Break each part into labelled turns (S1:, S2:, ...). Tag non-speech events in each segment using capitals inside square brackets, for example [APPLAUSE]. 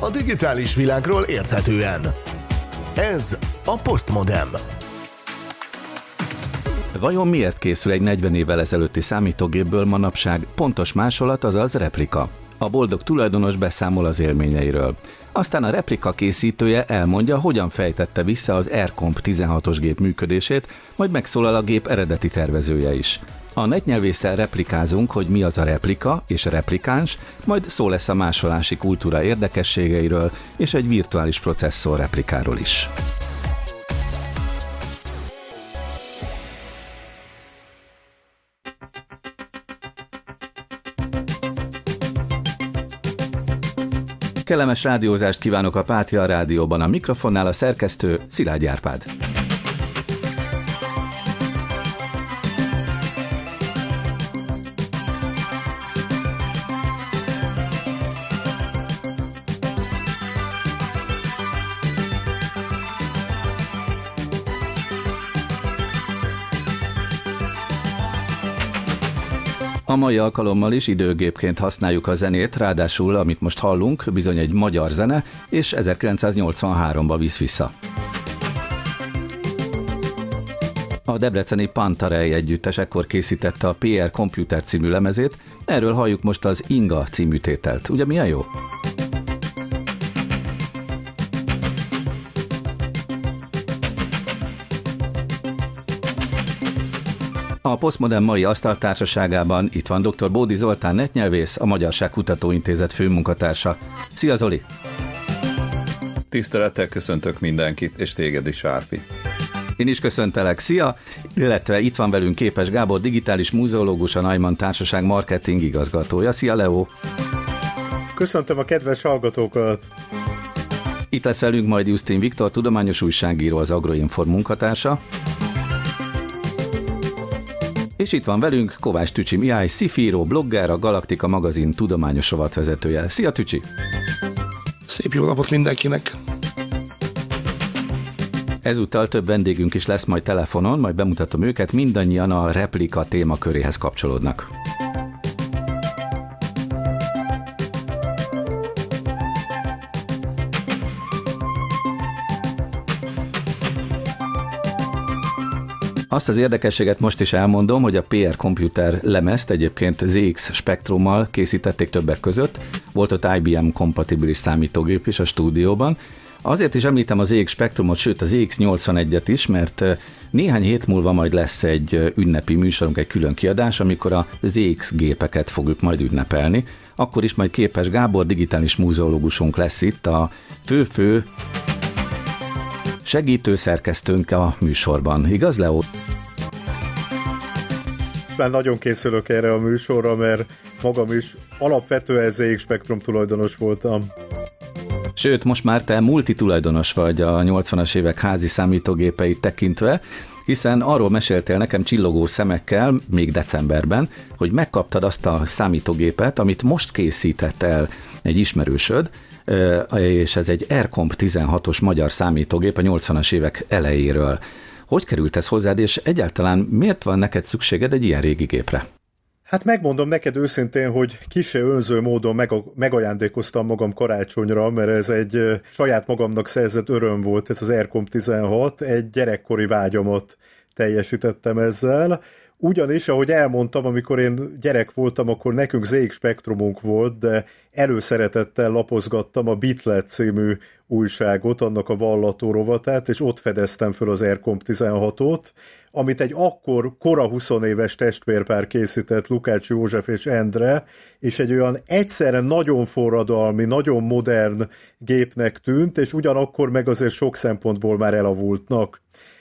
S1: a digitális világról érthetően. Ez a Postmodem.
S2: Vajon miért készül egy 40 évvel ezelőtti számítógépből manapság pontos másolat, azaz replika? A boldog tulajdonos beszámol az élményeiről. Aztán a replika készítője elmondja, hogyan fejtette vissza az AirComp 16-os gép működését, majd megszólal a gép eredeti tervezője is. A netnyelvésszel replikázunk, hogy mi az a replika és a replikáns, majd szó lesz a másolási kultúra érdekességeiről és egy virtuális processzor replikáról is. Kellemes rádiózást kívánok a Pátria Rádióban. A mikrofonnál a szerkesztő Szilágy Árpád. A mai alkalommal is időgépként használjuk a zenét, ráadásul, amit most hallunk, bizony egy magyar zene, és 1983-ba visz vissza. A debreceni Pantarej együttes ekkor készítette a PR Computer című lemezét, erről halljuk most az Inga című tételt. Ugye milyen jó? A Postmodern mai asztaltársaságában itt van dr. Bódi Zoltán netnyelvész, a Magyarság Kutatóintézet főmunkatársa. Szia Zoli!
S3: Tisztelettel köszöntök mindenkit, és téged is, Árpi.
S2: Én is köszöntelek, szia! Illetve itt van velünk Képes Gábor, digitális múzeológus, a Najman Társaság marketing igazgatója. Szia, Leo!
S4: Köszöntöm a kedves hallgatókat!
S2: Itt lesz velünk majd Justin Viktor, tudományos újságíró, az Agroinform munkatársa. És itt van velünk Kovács Tücsi Mihály, szifíró, blogger, a Galaktika magazin tudományos rovatvezetője. Szia Tücsi!
S5: Szép jó napot mindenkinek!
S2: Ezúttal több vendégünk is lesz majd telefonon, majd bemutatom őket, mindannyian a replika témaköréhez kapcsolódnak. Azt az érdekességet most is elmondom, hogy a PR Computer lemezt egyébként ZX spektrummal készítették többek között. Volt ott IBM kompatibilis számítógép is a stúdióban. Azért is említem az ZX spektrumot, sőt az ZX81-et is, mert néhány hét múlva majd lesz egy ünnepi műsorunk, egy külön kiadás, amikor a ZX gépeket fogjuk majd ünnepelni. Akkor is majd képes Gábor, digitális múzeológusunk lesz itt, a fő-fő segítő szerkesztőnk a műsorban. Igaz, Leo?
S4: Már nagyon készülök erre a műsorra, mert magam is alapvetően ZX Spektrum tulajdonos voltam.
S2: Sőt, most már te multitulajdonos vagy a 80-as évek házi számítógépeit tekintve, hiszen arról meséltél nekem csillogó szemekkel, még decemberben, hogy megkaptad azt a számítógépet, amit most készített el egy ismerősöd, és ez egy Aircomp 16-os magyar számítógép a 80-as évek elejéről. Hogy került ez hozzád, és egyáltalán miért van neked szükséged egy ilyen régi gépre?
S4: Hát megmondom neked őszintén, hogy kise önző módon meg, megajándékoztam magam karácsonyra, mert ez egy saját magamnak szerzett öröm volt, ez az Aircomp 16, egy gyerekkori vágyamat teljesítettem ezzel, ugyanis, ahogy elmondtam, amikor én gyerek voltam, akkor nekünk ZX Spektrumunk volt, de előszeretettel lapozgattam a Bitlet című újságot, annak a vallató rovatát, és ott fedeztem föl az Aircomp 16-ot, amit egy akkor kora 20 éves testvérpár készített, Lukács József és Endre, és egy olyan egyszerre nagyon forradalmi, nagyon modern gépnek tűnt, és ugyanakkor meg azért sok szempontból már elavultnak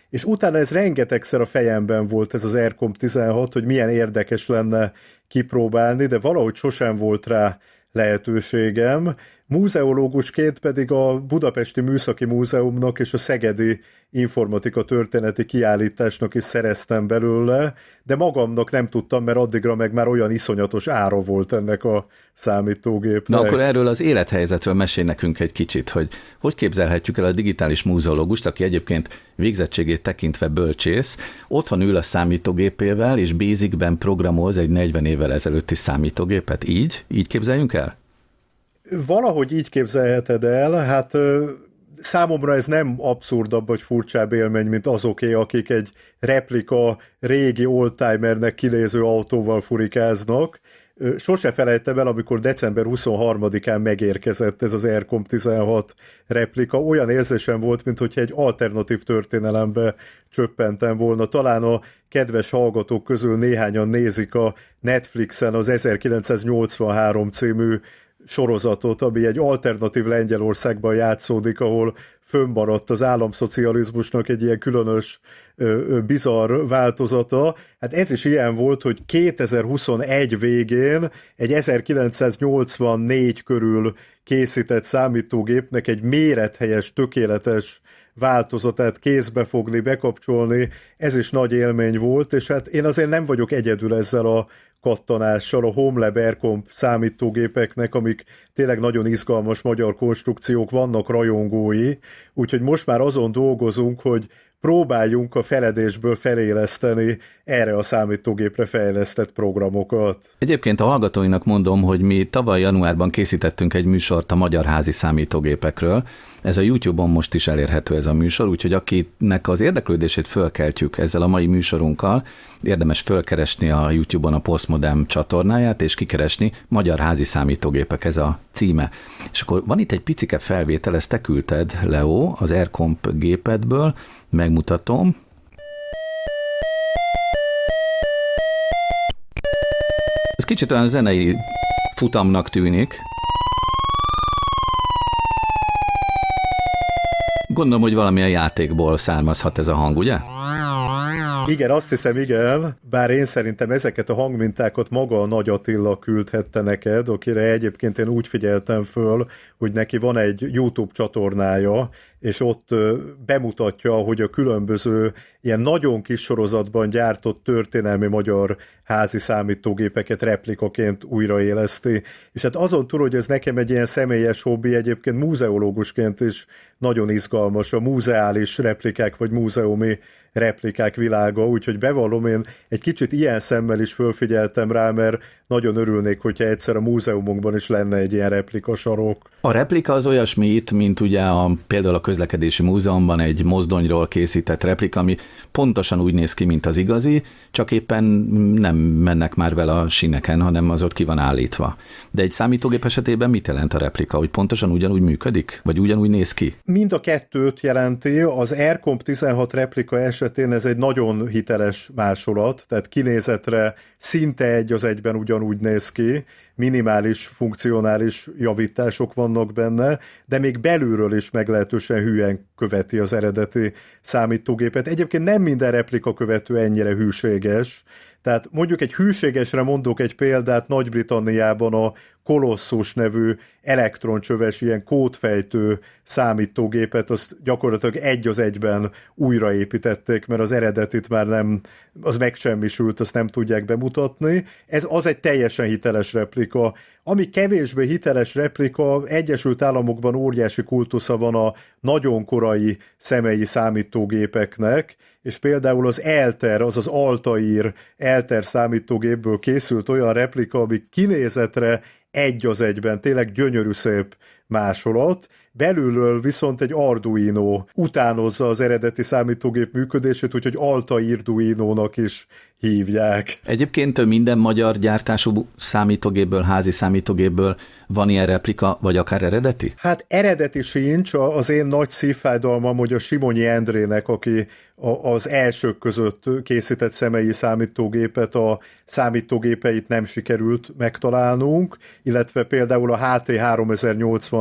S4: és utána ez rengetegszer a fejemben volt ez az Aircomp 16, hogy milyen érdekes lenne kipróbálni, de valahogy sosem volt rá lehetőségem. Múzeológusként pedig a Budapesti Műszaki Múzeumnak és a Szegedi Informatika Történeti Kiállításnak is szereztem belőle, de magamnak nem tudtam, mert addigra meg már olyan iszonyatos ára volt ennek a számítógépnek.
S2: Na akkor erről az élethelyzetről mesél nekünk egy kicsit, hogy hogy képzelhetjük el a digitális múzeológust, aki egyébként végzettségét tekintve bölcsész, otthon ül a számítógépével, és Basicben programoz egy 40 évvel ezelőtti számítógépet. Így? Így képzeljünk el?
S4: Valahogy így képzelheted el, hát számomra ez nem abszurdabb vagy furcsább élmény, mint azoké, akik egy replika régi oldtimernek kinéző autóval furikáznak. Sose felejtem el, amikor december 23-án megérkezett ez az Aircom 16 replika. Olyan érzésem volt, mint hogyha egy alternatív történelembe csöppentem volna. Talán a kedves hallgatók közül néhányan nézik a Netflixen az 1983 című sorozatot, ami egy alternatív Lengyelországban játszódik, ahol fönnmaradt az államszocializmusnak egy ilyen különös, bizarr változata. Hát ez is ilyen volt, hogy 2021 végén egy 1984 körül készített számítógépnek egy mérethelyes, tökéletes változatát kézbe fogni, bekapcsolni, ez is nagy élmény volt, és hát én azért nem vagyok egyedül ezzel a kattanással a HomeLab Aircomp számítógépeknek, amik tényleg nagyon izgalmas magyar konstrukciók, vannak rajongói, úgyhogy most már azon dolgozunk, hogy próbáljunk a feledésből feléleszteni erre a számítógépre fejlesztett programokat.
S2: Egyébként a hallgatóinak mondom, hogy mi tavaly januárban készítettünk egy műsort a magyar házi számítógépekről. Ez a YouTube-on most is elérhető ez a műsor, úgyhogy akinek az érdeklődését fölkeltjük ezzel a mai műsorunkkal, érdemes fölkeresni a YouTube-on a Postmodem csatornáját, és kikeresni Magyar házi számítógépek, ez a címe. És akkor van itt egy picike felvétel, ezt te küldted, Leo, az Aircomp gépedből, megmutatom. Ez kicsit olyan zenei futamnak tűnik. Gondolom, hogy valamilyen játékból származhat ez a hang, ugye?
S4: Igen, azt hiszem, igen, bár én szerintem ezeket a hangmintákat maga a Nagy Attila küldhette neked, akire egyébként én úgy figyeltem föl, hogy neki van egy YouTube csatornája, és ott bemutatja, hogy a különböző ilyen nagyon kis sorozatban gyártott történelmi magyar házi számítógépeket replikaként újraéleszti. És hát azon túl, hogy ez nekem egy ilyen személyes hobbi, egyébként múzeológusként is nagyon izgalmas a múzeális replikák, vagy múzeumi replikák világa, úgyhogy bevallom, én egy kicsit ilyen szemmel is fölfigyeltem rá, mert nagyon örülnék, hogyha egyszer a múzeumokban is lenne egy ilyen replika sarok.
S2: A replika az olyasmi itt, mint ugye a, például a közlekedési múzeumban egy mozdonyról készített replika, ami pontosan úgy néz ki, mint az igazi, csak éppen nem mennek már vele a sineken, hanem az ott ki van állítva. De egy számítógép esetében mit jelent a replika? Hogy pontosan ugyanúgy működik? Vagy ugyanúgy néz ki?
S4: Mind a kettőt jelenti. Az Aircomp 16 replika esetén ez egy nagyon hiteles másolat, tehát kinézetre szinte egy az egyben ugyanúgy néz ki, minimális funkcionális javítások vannak benne, de még belülről is meglehetősen hülyen követi az eredeti számítógépet. Egyébként nem minden replika követő ennyire hűséges, tehát mondjuk egy hűségesre mondok egy példát, Nagy-Britanniában a Colossus nevű elektroncsöves, ilyen kódfejtő számítógépet, azt gyakorlatilag egy az egyben újraépítették, mert az eredetit már nem, az megsemmisült, azt nem tudják bemutatni. Ez az egy teljesen hiteles replika. Ami kevésbé hiteles replika, Egyesült Államokban óriási kultusza van a nagyon korai személyi számítógépeknek, és például az Elter, az az Altair Elter számítógépből készült olyan replika, ami kinézetre egy az egyben, tényleg gyönyörű szép másolat, belülről viszont egy Arduino utánozza az eredeti számítógép működését, úgyhogy Altair Arduino-nak is hívják.
S2: Egyébként minden magyar gyártású számítógépből, házi számítógépből van ilyen replika, vagy akár eredeti?
S4: Hát eredeti sincs, az én nagy szívfájdalmam, hogy a Simonyi Endrének, aki az elsők között készített személyi számítógépet, a számítógépeit nem sikerült megtalálnunk, illetve például a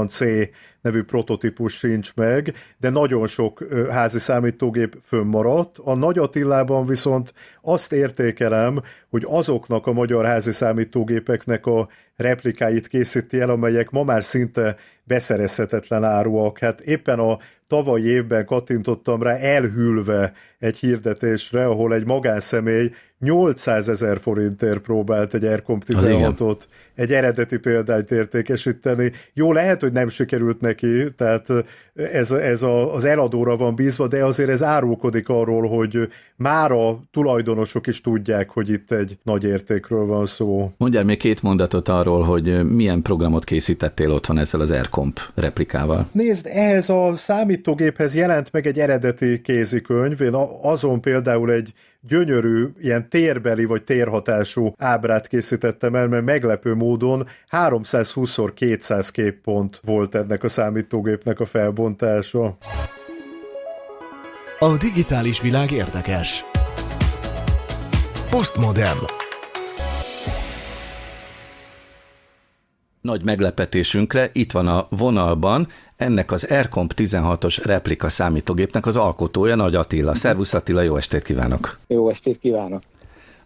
S4: HT3080C nevű prototípus sincs meg, de nagyon sok házi számítógép fönnmaradt. A Nagy Attilában viszont azt értékelem, hogy azoknak a magyar házi számítógépeknek a replikáit készíti el, amelyek ma már szinte beszerezhetetlen áruak. Hát éppen a tavalyi évben kattintottam rá elhűlve egy hirdetésre, ahol egy magánszemély 800 ezer forintért próbált egy Aircomp 16-ot, egy eredeti példányt értékesíteni. Jó, lehet, hogy nem sikerült neki, tehát ez, ez a, az eladóra van bízva, de azért ez árulkodik arról, hogy már a tulajdonosok is tudják, hogy itt egy nagy értékről van szó.
S2: Mondjál még két mondatot arról, hogy milyen programot készítettél otthon ezzel az AirComp replikával.
S4: Nézd, ehhez a számítógéphez jelent meg egy eredeti kézikönyv, én azon például egy gyönyörű, ilyen térbeli vagy térhatású ábrát készítettem el, mert meglepő módon 320x200 képpont volt ennek a számítógépnek a felbontása.
S1: A digitális világ érdekes. Postmodern.
S2: Nagy meglepetésünkre itt van a vonalban ennek az Aircomp 16-os replika számítógépnek az alkotója, Nagy Attila. Szervusz Attila, jó estét kívánok!
S6: Jó estét kívánok!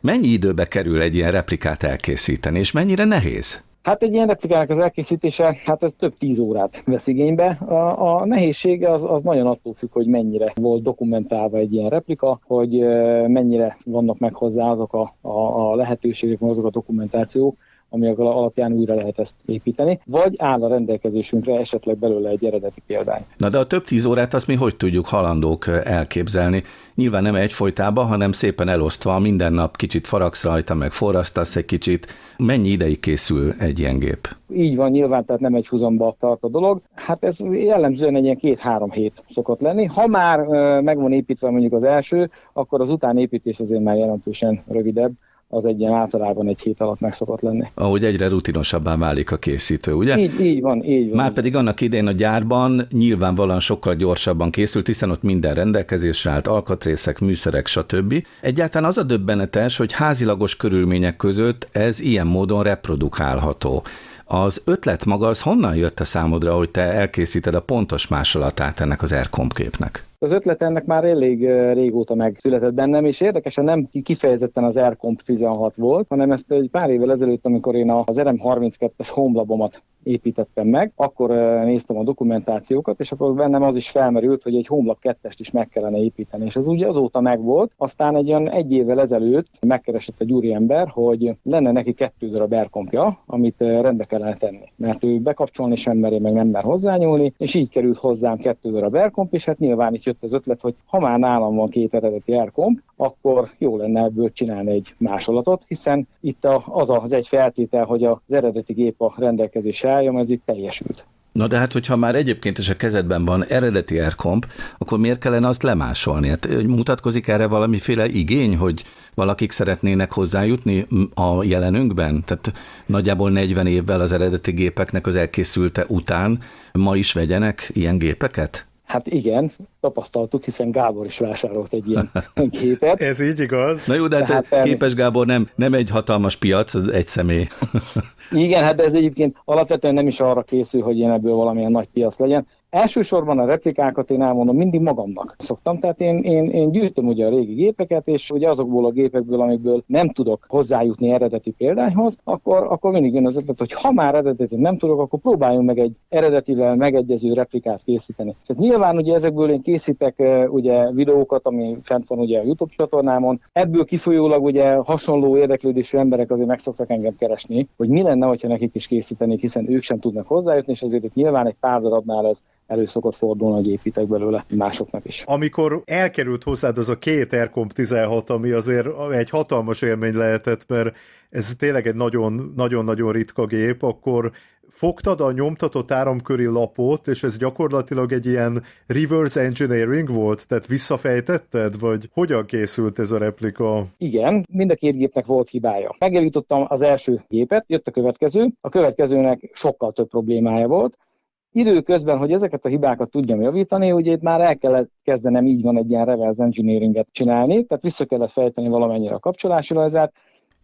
S2: Mennyi időbe kerül egy ilyen replikát elkészíteni, és mennyire nehéz?
S6: Hát egy ilyen replikának az elkészítése, hát ez több tíz órát vesz igénybe. A, a nehézsége az, az nagyon attól függ, hogy mennyire volt dokumentálva egy ilyen replika, hogy mennyire vannak meg hozzá azok a, a, a lehetőségek, azok a dokumentációk, ami alapján újra lehet ezt építeni, vagy áll a rendelkezésünkre esetleg belőle egy eredeti példány.
S2: Na de a több tíz órát azt mi hogy tudjuk halandók elképzelni? Nyilván nem egyfolytában, hanem szépen elosztva, minden nap kicsit faragsz rajta, meg forrasztasz egy kicsit. Mennyi ideig készül egy ilyen gép?
S6: Így van, nyilván, tehát nem egy húzamba tart a dolog. Hát ez jellemzően egy ilyen két-három hét szokott lenni. Ha már meg van építve mondjuk az első, akkor az utánépítés azért már jelentősen rövidebb az egy ilyen általában egy hét alatt meg szokott lenni.
S2: Ahogy egyre rutinosabbá válik a készítő, ugye?
S6: Így, így van, így van.
S2: Már pedig annak idején a gyárban nyilvánvalóan sokkal gyorsabban készült, hiszen ott minden rendelkezésre állt, alkatrészek, műszerek, stb. Egyáltalán az a döbbenetes, hogy házilagos körülmények között ez ilyen módon reprodukálható. Az ötlet maga az honnan jött a számodra, hogy te elkészíted a pontos másolatát ennek az AirComp képnek?
S6: Az ötlet ennek már elég régóta megszületett bennem, és érdekesen nem kifejezetten az AirComp 16 volt, hanem ezt egy pár évvel ezelőtt, amikor én az RM32-es homlabomat építettem meg, akkor néztem a dokumentációkat, és akkor bennem az is felmerült, hogy egy Homelab 2-est is meg kellene építeni, és ez ugye azóta megvolt, aztán egy olyan egy évvel ezelőtt megkeresett egy úriember, hogy lenne neki kettő darab erkompja, amit rendbe kellene tenni, mert ő bekapcsolni sem meri, meg nem mer hozzányúlni, és így került hozzám kettő darab erkomp, és hát nyilván itt jött az ötlet, hogy ha már nálam van két eredeti erkomp, akkor jó lenne ebből csinálni egy másolatot, hiszen itt az az egy feltétel, hogy az eredeti gép a rendelkezésre álljon, ez itt teljesült.
S2: Na de hát, hogyha már egyébként is a kezedben van eredeti AirComp, akkor miért kellene azt lemásolni? Hát, mutatkozik erre valamiféle igény, hogy valakik szeretnének hozzájutni a jelenünkben? Tehát nagyjából 40 évvel az eredeti gépeknek az elkészülte után ma is vegyenek ilyen gépeket?
S6: Hát igen, tapasztaltuk, hiszen Gábor is vásárolt egy ilyen [LAUGHS] gépet.
S4: Ez így igaz.
S2: Na jó, de hát Tehát, képes Gábor nem, nem egy hatalmas piac, az egy személy.
S6: Igen, hát ez egyébként alapvetően nem is arra készül, hogy ilyen ebből valamilyen nagy piac legyen. Elsősorban a replikákat én elmondom mindig magamnak szoktam, tehát én, én, én gyűjtöm ugye a régi gépeket, és ugye azokból a gépekből, amikből nem tudok hozzájutni eredeti példányhoz, akkor, akkor mindig jön az ötlet, hogy ha már eredeti nem tudok, akkor próbáljunk meg egy eredetivel megegyező replikát készíteni. Tehát nyilván ugye ezekből én készítek ugye videókat, ami fent van ugye a YouTube csatornámon, ebből kifolyólag ugye hasonló érdeklődésű emberek azért meg szoktak engem keresni, hogy mi lenne, hogyha nekik is készítenék, hiszen ők sem tudnak hozzájutni, és azért itt nyilván egy pár darabnál ez elő szokott fordulni, hogy építek belőle másoknak is.
S4: Amikor elkerült hozzád az a két Aircomp 16, ami azért egy hatalmas élmény lehetett, mert ez tényleg egy nagyon-nagyon ritka gép, akkor fogtad a nyomtatott áramköri lapot, és ez gyakorlatilag egy ilyen reverse engineering volt? Tehát visszafejtetted, vagy hogyan készült ez a replika?
S6: Igen, mind a két gépnek volt hibája. Megjavítottam az első gépet, jött a következő, a következőnek sokkal több problémája volt, Időközben, hogy ezeket a hibákat tudjam javítani, ugye itt már el kellett kezdenem, így van egy ilyen reverse engineeringet csinálni, tehát vissza kellett fejteni valamennyire a kapcsolási rajzát,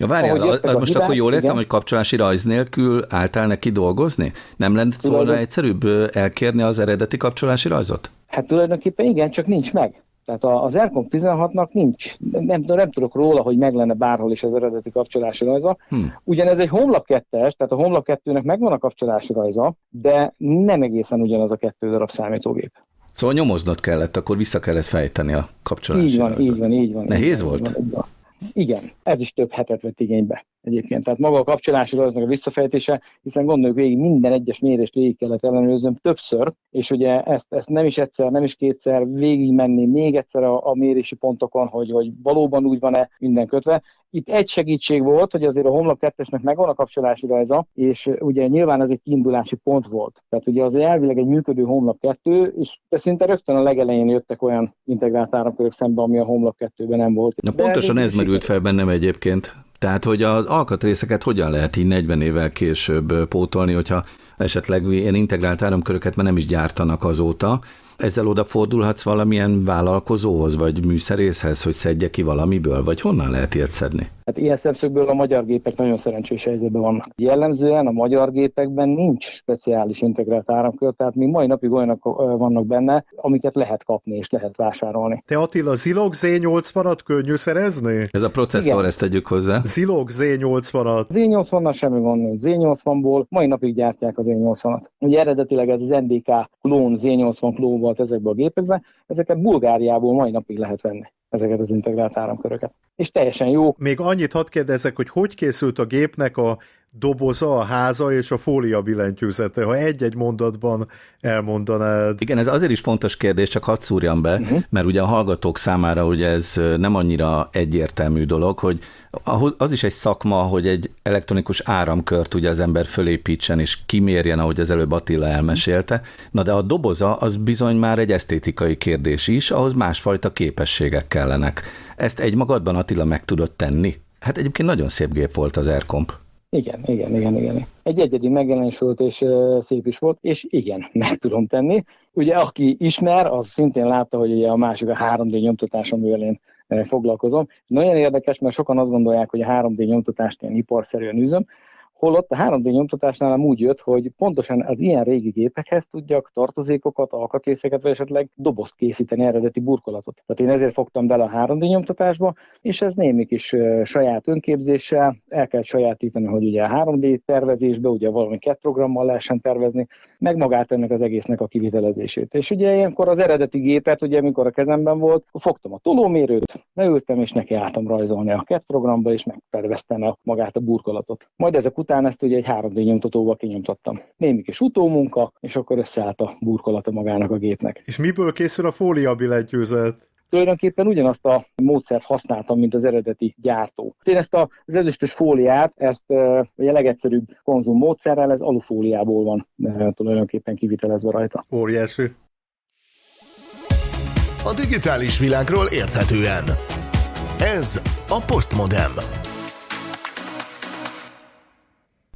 S2: Ja, várjál, most hibák, akkor jól értem, igen. hogy kapcsolási rajz nélkül álltál neki dolgozni? Nem lenne volna egyszerűbb elkérni az eredeti kapcsolási rajzot?
S6: Hát tulajdonképpen igen, csak nincs meg. Tehát az Aircom 16-nak nincs, nem, nem tudok róla, hogy meg lenne bárhol is az eredeti kapcsolási rajza. Hmm. Ugyanez egy Homlap 2-es, tehát a Homlap 2-nek megvan a kapcsolási rajza, de nem egészen ugyanaz a kettő darab számítógép.
S2: Szóval nyomoznod kellett, akkor vissza kellett fejteni a kapcsolási
S6: Így van,
S2: rajzot.
S6: így van, így van.
S2: Nehéz
S6: így
S2: volt?
S6: Van, így van. Igen, ez is több hetet vett igénybe. Egyébként. Tehát maga a kapcsolási rajznak a visszafejtése, hiszen gondoljuk végig, minden egyes mérést végig kellett ellenőrzöm többször, és ugye ezt, ezt nem is egyszer, nem is kétszer végig menni még egyszer a, a mérési pontokon, hogy, hogy valóban úgy van-e minden kötve. Itt egy segítség volt, hogy azért a Homlok 2-esnek megvan a kapcsolási rajza, és ugye nyilván ez egy kiindulási pont volt. Tehát ugye az elvileg egy működő Homlok 2, és szinte rögtön a legelején jöttek olyan integrált áramkörök szembe, ami a Homlok 2-ben nem volt.
S2: Na pontosan ez merült fel bennem egyébként. Tehát, hogy az alkatrészeket hogyan lehet így 40 évvel később pótolni, hogyha esetleg ilyen integrált áramköröket már nem is gyártanak azóta, ezzel odafordulhatsz valamilyen vállalkozóhoz, vagy műszerészhez, hogy szedje ki valamiből, vagy honnan lehet ilyet szedni?
S6: Hát ilyen szemszögből a magyar gépek nagyon szerencsés helyzetben vannak. Jellemzően a magyar gépekben nincs speciális integrált áramkör, tehát mi mai napig olyanok vannak benne, amiket lehet kapni és lehet vásárolni.
S4: Te Attila, Zilog Z80-at könnyű szerezni?
S2: Ez a processzor, Igen. ezt tegyük hozzá.
S4: Zilog Z80-at.
S6: Z80-nal semmi gond nincs. Z80-ból mai napig gyártják az Z80-at. Ugye eredetileg ez az NDK klón, Z80 klón volt ezekben a gépekben, ezeket Bulgáriából mai napig lehet venni ezeket az integrált áramköröket. És teljesen jó.
S4: Még annyit hadd kérdezek, hogy hogy készült a gépnek a doboza, a háza és a fólia billentyűzete, ha egy-egy mondatban elmondanád.
S2: Igen, ez azért is fontos kérdés, csak hadd szúrjam be, uh-huh. mert ugye a hallgatók számára ugye ez nem annyira egyértelmű dolog, hogy az is egy szakma, hogy egy elektronikus áramkört ugye az ember fölépítsen és kimérjen, ahogy az előbb Attila elmesélte. Na de a doboza az bizony már egy esztétikai kérdés is, ahhoz másfajta képességek kellenek. Ezt egy magadban Attila meg tudott tenni? Hát egyébként nagyon szép gép volt az Aircomp.
S6: Igen, igen, igen, igen. Egy egyedi megjelenés volt, és szép is volt, és igen, [LAUGHS] meg tudom tenni. Ugye, aki ismer, az szintén látta, hogy ugye a másik a 3D nyomtatás, amivel én foglalkozom. Nagyon érdekes, mert sokan azt gondolják, hogy a 3D nyomtatást ilyen iparszerűen üzöm, Holott a 3D nyomtatásnál úgy jött, hogy pontosan az ilyen régi gépekhez tudjak tartozékokat, alkatrészeket, vagy esetleg dobozt készíteni, eredeti burkolatot. Tehát én ezért fogtam bele a 3D nyomtatásba, és ez némi kis saját önképzéssel el kell sajátítani, hogy ugye a 3D tervezésbe, ugye valami CAD programmal lehessen tervezni, meg magát ennek az egésznek a kivitelezését. És ugye ilyenkor az eredeti gépet, ugye amikor a kezemben volt, fogtam a tolómérőt, leültem, és neki álltam rajzolni a CAD programba, és megterveztem a, magát a burkolatot. Majd ezek után ezt ugye egy 3D nyomtatóval kinyomtattam. Némi kis utómunka, és akkor összeállt a burkolata magának a gépnek.
S4: És miből készül a fólia billentyűzet?
S6: tulajdonképpen ugyanazt a módszert használtam, mint az eredeti gyártó. Én ezt az ezüstös fóliát, ezt a legegyszerűbb konzum módszerrel, ez alufóliából van tulajdonképpen kivitelezve rajta.
S4: Óriási.
S1: A digitális világról érthetően. Ez a Postmodem.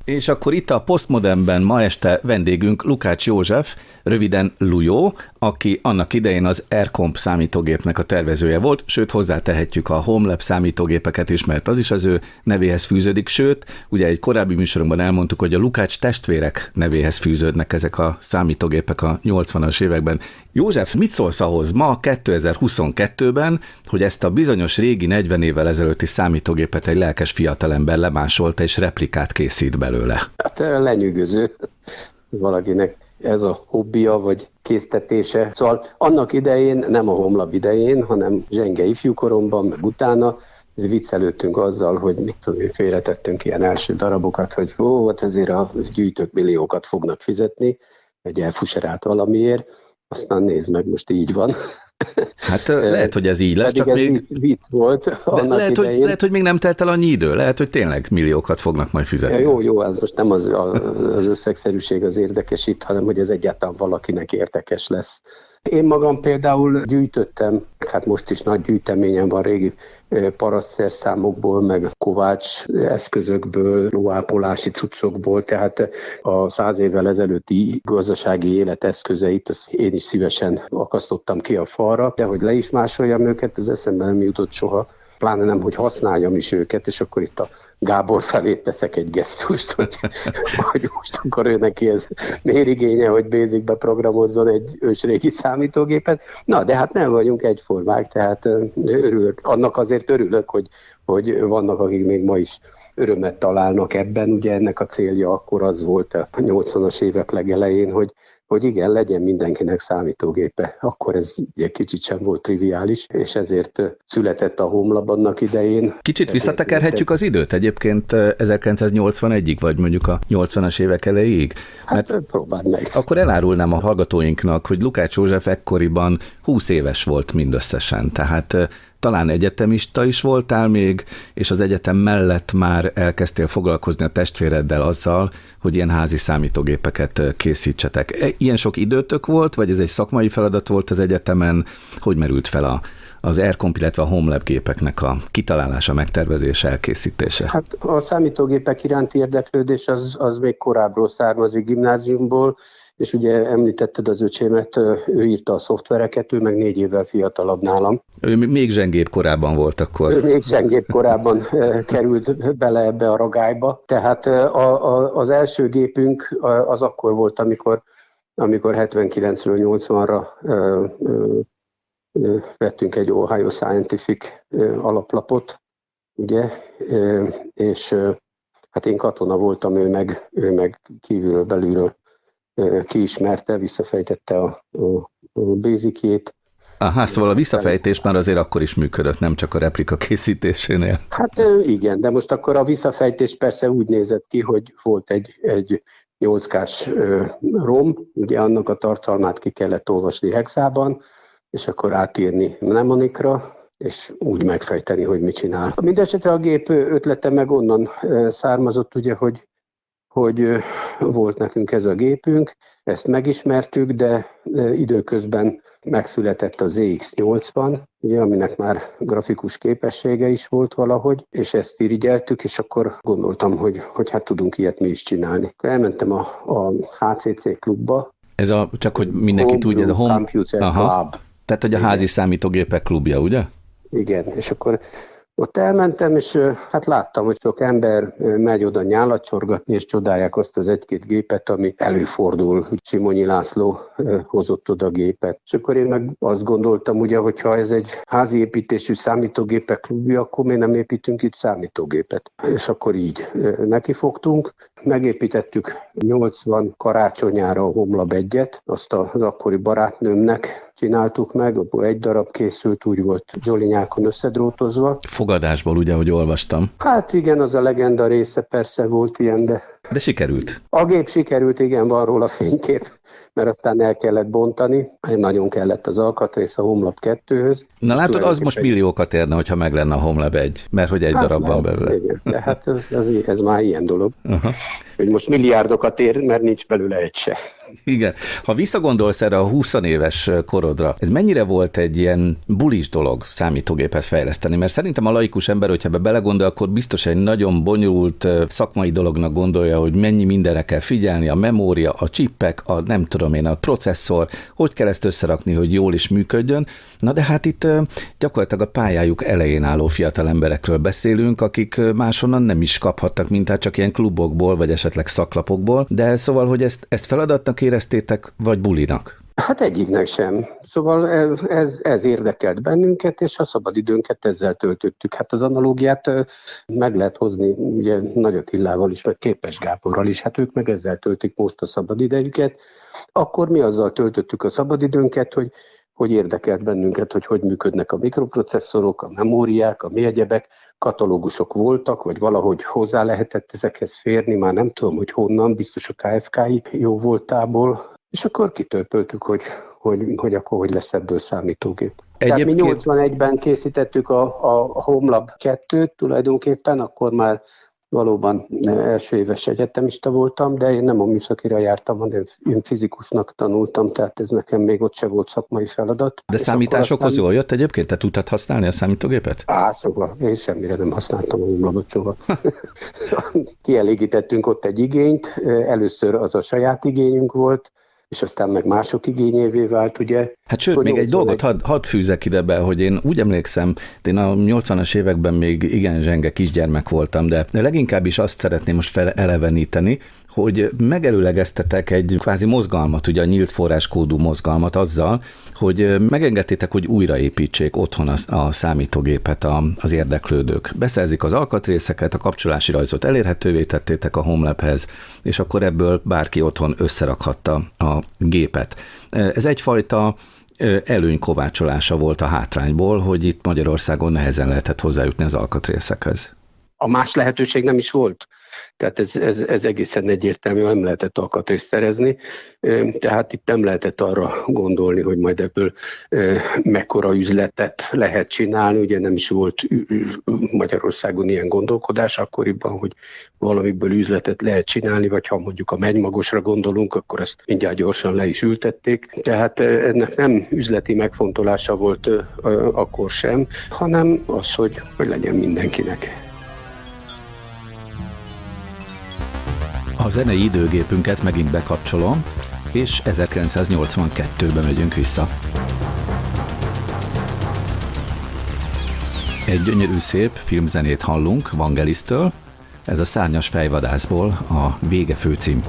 S2: És akkor itt a Postmodernben ma este vendégünk Lukács József, röviden Lujó, aki annak idején az Aircomp számítógépnek a tervezője volt, sőt hozzátehetjük a HomeLab számítógépeket is, mert az is az ő nevéhez fűződik, sőt, ugye egy korábbi műsorunkban elmondtuk, hogy a Lukács testvérek nevéhez fűződnek ezek a számítógépek a 80-as években. József, mit szólsz ahhoz ma 2022-ben, hogy ezt a bizonyos régi 40 évvel ezelőtti számítógépet egy lelkes fiatalember lemásolta és replikát készít belőle?
S7: Hát lenyűgöző valakinek ez a hobbija, vagy késztetése. Szóval annak idején, nem a homlab idején, hanem zsenge ifjúkoromban, meg utána, viccelődtünk azzal, hogy mit tudom, félretettünk ilyen első darabokat, hogy ó, hát ezért a gyűjtők milliókat fognak fizetni, egy elfuserált valamiért, aztán nézd meg, most így van.
S2: Hát lehet, hogy ez így lesz,
S7: csak ez még... Vicc, volt
S2: De lehet, hogy, lehet, hogy még nem telt el annyi idő, lehet, hogy tényleg milliókat fognak majd fizetni.
S7: Ja, jó, jó, ez most nem az, az összegszerűség az érdekes itt, hanem hogy ez egyáltalán valakinek érdekes lesz. Én magam például gyűjtöttem, hát most is nagy gyűjteményem van régi parasztszerszámokból, meg kovács eszközökből, lóápolási cuccokból, tehát a száz évvel ezelőtti gazdasági élet eszközeit azt én is szívesen akasztottam ki a falra, de hogy le is másoljam őket, az eszembe nem jutott soha, pláne nem, hogy használjam is őket, és akkor itt a Gábor felé teszek egy gesztust, hogy, hogy most akkor ő neki ez miért igénye, hogy Basicbe programozzon egy ősrégi számítógépet. Na, de hát nem vagyunk egyformák, tehát örülök. Annak azért örülök, hogy, hogy vannak, akik még ma is örömet találnak ebben. Ugye ennek a célja akkor az volt a 80-as évek legelején, hogy hogy igen, legyen mindenkinek számítógépe. Akkor ez egy kicsit sem volt triviális, és ezért született a Homlab annak idején.
S2: Kicsit visszatekerhetjük az időt egyébként 1981-ig, vagy mondjuk a 80-as évek elejéig?
S7: Hát Mert próbáld meg.
S2: Akkor elárulnám a hallgatóinknak, hogy Lukács József ekkoriban 20 éves volt mindösszesen, tehát talán egyetemista is voltál még, és az egyetem mellett már elkezdtél foglalkozni a testvéreddel azzal, hogy ilyen házi számítógépeket készítsetek. E, ilyen sok időtök volt, vagy ez egy szakmai feladat volt az egyetemen? Hogy merült fel a, az AirComp, illetve a HomeLab gépeknek a kitalálása, megtervezése, elkészítése?
S7: Hát a számítógépek iránti érdeklődés az, az még korábbról származik gimnáziumból, és ugye említetted az öcsémet, ő írta a szoftvereket, ő meg négy évvel fiatalabb nálam.
S2: Ő még zsengébb korábban volt akkor.
S7: Ő még zsengébb korábban került bele ebbe a ragályba. Tehát a, a, az első gépünk az akkor volt, amikor, amikor 79-ről 80-ra vettünk egy Ohio Scientific alaplapot, ugye, és hát én katona voltam, ő meg, ő meg kívülről, belülről kiismerte, visszafejtette a, a, a basicjét.
S2: Aha, szóval a visszafejtés már azért akkor is működött, nem csak a replika készítésénél.
S7: Hát igen, de most akkor a visszafejtés persze úgy nézett ki, hogy volt egy, egy 8 rom, ugye annak a tartalmát ki kellett olvasni hexában, és akkor átírni mnemonikra, és úgy megfejteni, hogy mit csinál. Mindenesetre a gép ötlete meg onnan származott, ugye, hogy hogy volt nekünk ez a gépünk, ezt megismertük, de időközben megszületett a ZX80, ugye, aminek már grafikus képessége is volt valahogy, és ezt irigyeltük, és akkor gondoltam, hogy, hogy hát tudunk ilyet mi is csinálni. Elmentem a, a HCC klubba.
S2: Ez a, csak hogy mindenki
S7: Home
S2: tudja, ez a Home
S7: Computer Aha. Club.
S2: Tehát, hogy a házi számítógépek klubja, ugye?
S7: Igen, és akkor ott elmentem, és hát láttam, hogy sok ember megy oda nyálat csorgatni, és csodálják azt az egy-két gépet, ami előfordul, hogy Simonyi László hozott oda gépet. És akkor én meg azt gondoltam, ugye, hogyha ez egy házi építésű számítógépek klubja, akkor mi nem építünk itt számítógépet. És akkor így nekifogtunk, megépítettük 80 karácsonyára a Homlab egyet, azt az akkori barátnőmnek csináltuk meg, abból egy darab készült, úgy volt zsolinyákon összedrótozva.
S2: Fogadásból ugye, hogy olvastam.
S7: Hát igen, az a legenda része persze volt ilyen, de...
S2: De sikerült.
S7: A gép sikerült, igen, van róla fénykép mert aztán el kellett bontani, nagyon kellett az alkatrész a Homlab 2-höz.
S2: Na látod, az most milliókat érne, hogyha meg lenne a Homlab 1, mert hogy egy hát darab lehet, van belőle.
S7: Igen, de hát ez, ez, ez már ilyen dolog, uh-huh. hogy most milliárdokat ér, mert nincs belőle egy se.
S2: Igen. Ha visszagondolsz erre a 20 éves korodra, ez mennyire volt egy ilyen bulis dolog számítógépet fejleszteni? Mert szerintem a laikus ember, hogyha be belegondol, akkor biztos egy nagyon bonyolult szakmai dolognak gondolja, hogy mennyi mindenre kell figyelni, a memória, a csippek, a nem tudom én, a processzor, hogy kell ezt összerakni, hogy jól is működjön. Na de hát itt gyakorlatilag a pályájuk elején álló fiatal emberekről beszélünk, akik máshonnan nem is kaphattak mintát, csak ilyen klubokból, vagy esetleg szaklapokból. De szóval, hogy ezt, ezt feladatnak éreztétek, vagy bulinak?
S7: Hát egyiknek sem. Szóval ez, ez érdekelt bennünket, és a szabadidőnket ezzel töltöttük. Hát az analógiát meg lehet hozni ugye Nagy Attilával is, vagy Képes Gáborral is, hát ők meg ezzel töltik most a szabadidejüket. Akkor mi azzal töltöttük a szabadidőnket, hogy hogy érdekelt bennünket, hogy hogy működnek a mikroprocesszorok, a memóriák, a mi egyebek, katalógusok voltak, vagy valahogy hozzá lehetett ezekhez férni, már nem tudom, hogy honnan, biztos a KFK-i jó voltából, és akkor kitörpöltük, hogy, hogy, hogy akkor hogy lesz ebből számítógép. Egyébként... Tehát mi 81-ben készítettük a, a Homelab 2-t tulajdonképpen, akkor már valóban első éves egyetemista voltam, de én nem a műszakira jártam, hanem én fizikusnak tanultam, tehát ez nekem még ott se volt szakmai feladat.
S2: De számításokhoz aztán... jól jött egyébként? Te tudtad használni a számítógépet?
S7: Á, szóval én semmire nem használtam a soha. [LAUGHS] Kielégítettünk ott egy igényt, először az a saját igényünk volt, és aztán meg mások igényévé vált, ugye.
S2: Hát sőt, még egy dolgot hadd had fűzek ide be, hogy én úgy emlékszem, én a 80-as években még igen zsenge kisgyermek voltam, de leginkább is azt szeretném most feleleveníteni, hogy megelőlegeztetek egy kvázi mozgalmat, ugye a nyílt forráskódú mozgalmat azzal, hogy megengedtétek, hogy újraépítsék otthon a, a számítógépet a, az érdeklődők. Beszerzik az alkatrészeket, a kapcsolási rajzot elérhetővé tettétek a Homelabhez, és akkor ebből bárki otthon összerakhatta a gépet. Ez egyfajta előnykovácsolása volt a hátrányból, hogy itt Magyarországon nehezen lehetett hozzájutni az alkatrészekhez.
S7: A más lehetőség nem is volt. Tehát ez, ez, ez egészen egyértelmű, nem lehetett alkatrészt szerezni, tehát itt nem lehetett arra gondolni, hogy majd ebből mekkora üzletet lehet csinálni, ugye nem is volt Magyarországon ilyen gondolkodás akkoriban, hogy valamiből üzletet lehet csinálni, vagy ha mondjuk a megymagosra gondolunk, akkor ezt mindjárt gyorsan le is ültették. Tehát ennek nem üzleti megfontolása volt akkor sem, hanem az, hogy, hogy legyen mindenkinek.
S2: A zenei időgépünket megint bekapcsolom, és 1982-be megyünk vissza. Egy gyönyörű szép filmzenét hallunk Vangelis-től, ez a Szárnyas fejvadászból a Vége főcím.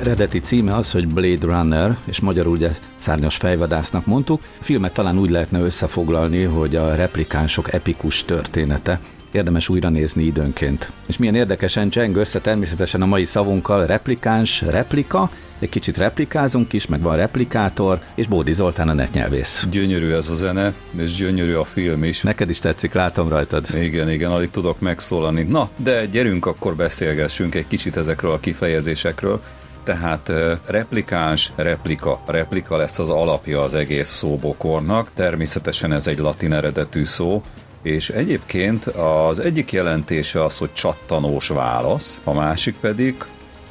S2: Eredeti címe az, hogy Blade Runner, és magyarul ugye szárnyas fejvadásznak mondtuk. A filmet talán úgy lehetne összefoglalni, hogy a replikánsok epikus története. Érdemes újra nézni időnként. És milyen érdekesen cseng össze természetesen a mai szavunkkal replikáns, replika, egy kicsit replikázunk is, meg van replikátor, és Bódi Zoltán a netnyelvész.
S3: Gyönyörű ez a zene, és gyönyörű a film is.
S2: Neked is tetszik, látom rajtad.
S3: Igen, igen, alig tudok megszólalni. Na, de gyerünk akkor beszélgessünk egy kicsit ezekről a kifejezésekről tehát replikáns, replika, replika lesz az alapja az egész szóbokornak, természetesen ez egy latin eredetű szó, és egyébként az egyik jelentése az, hogy csattanós válasz, a másik pedig,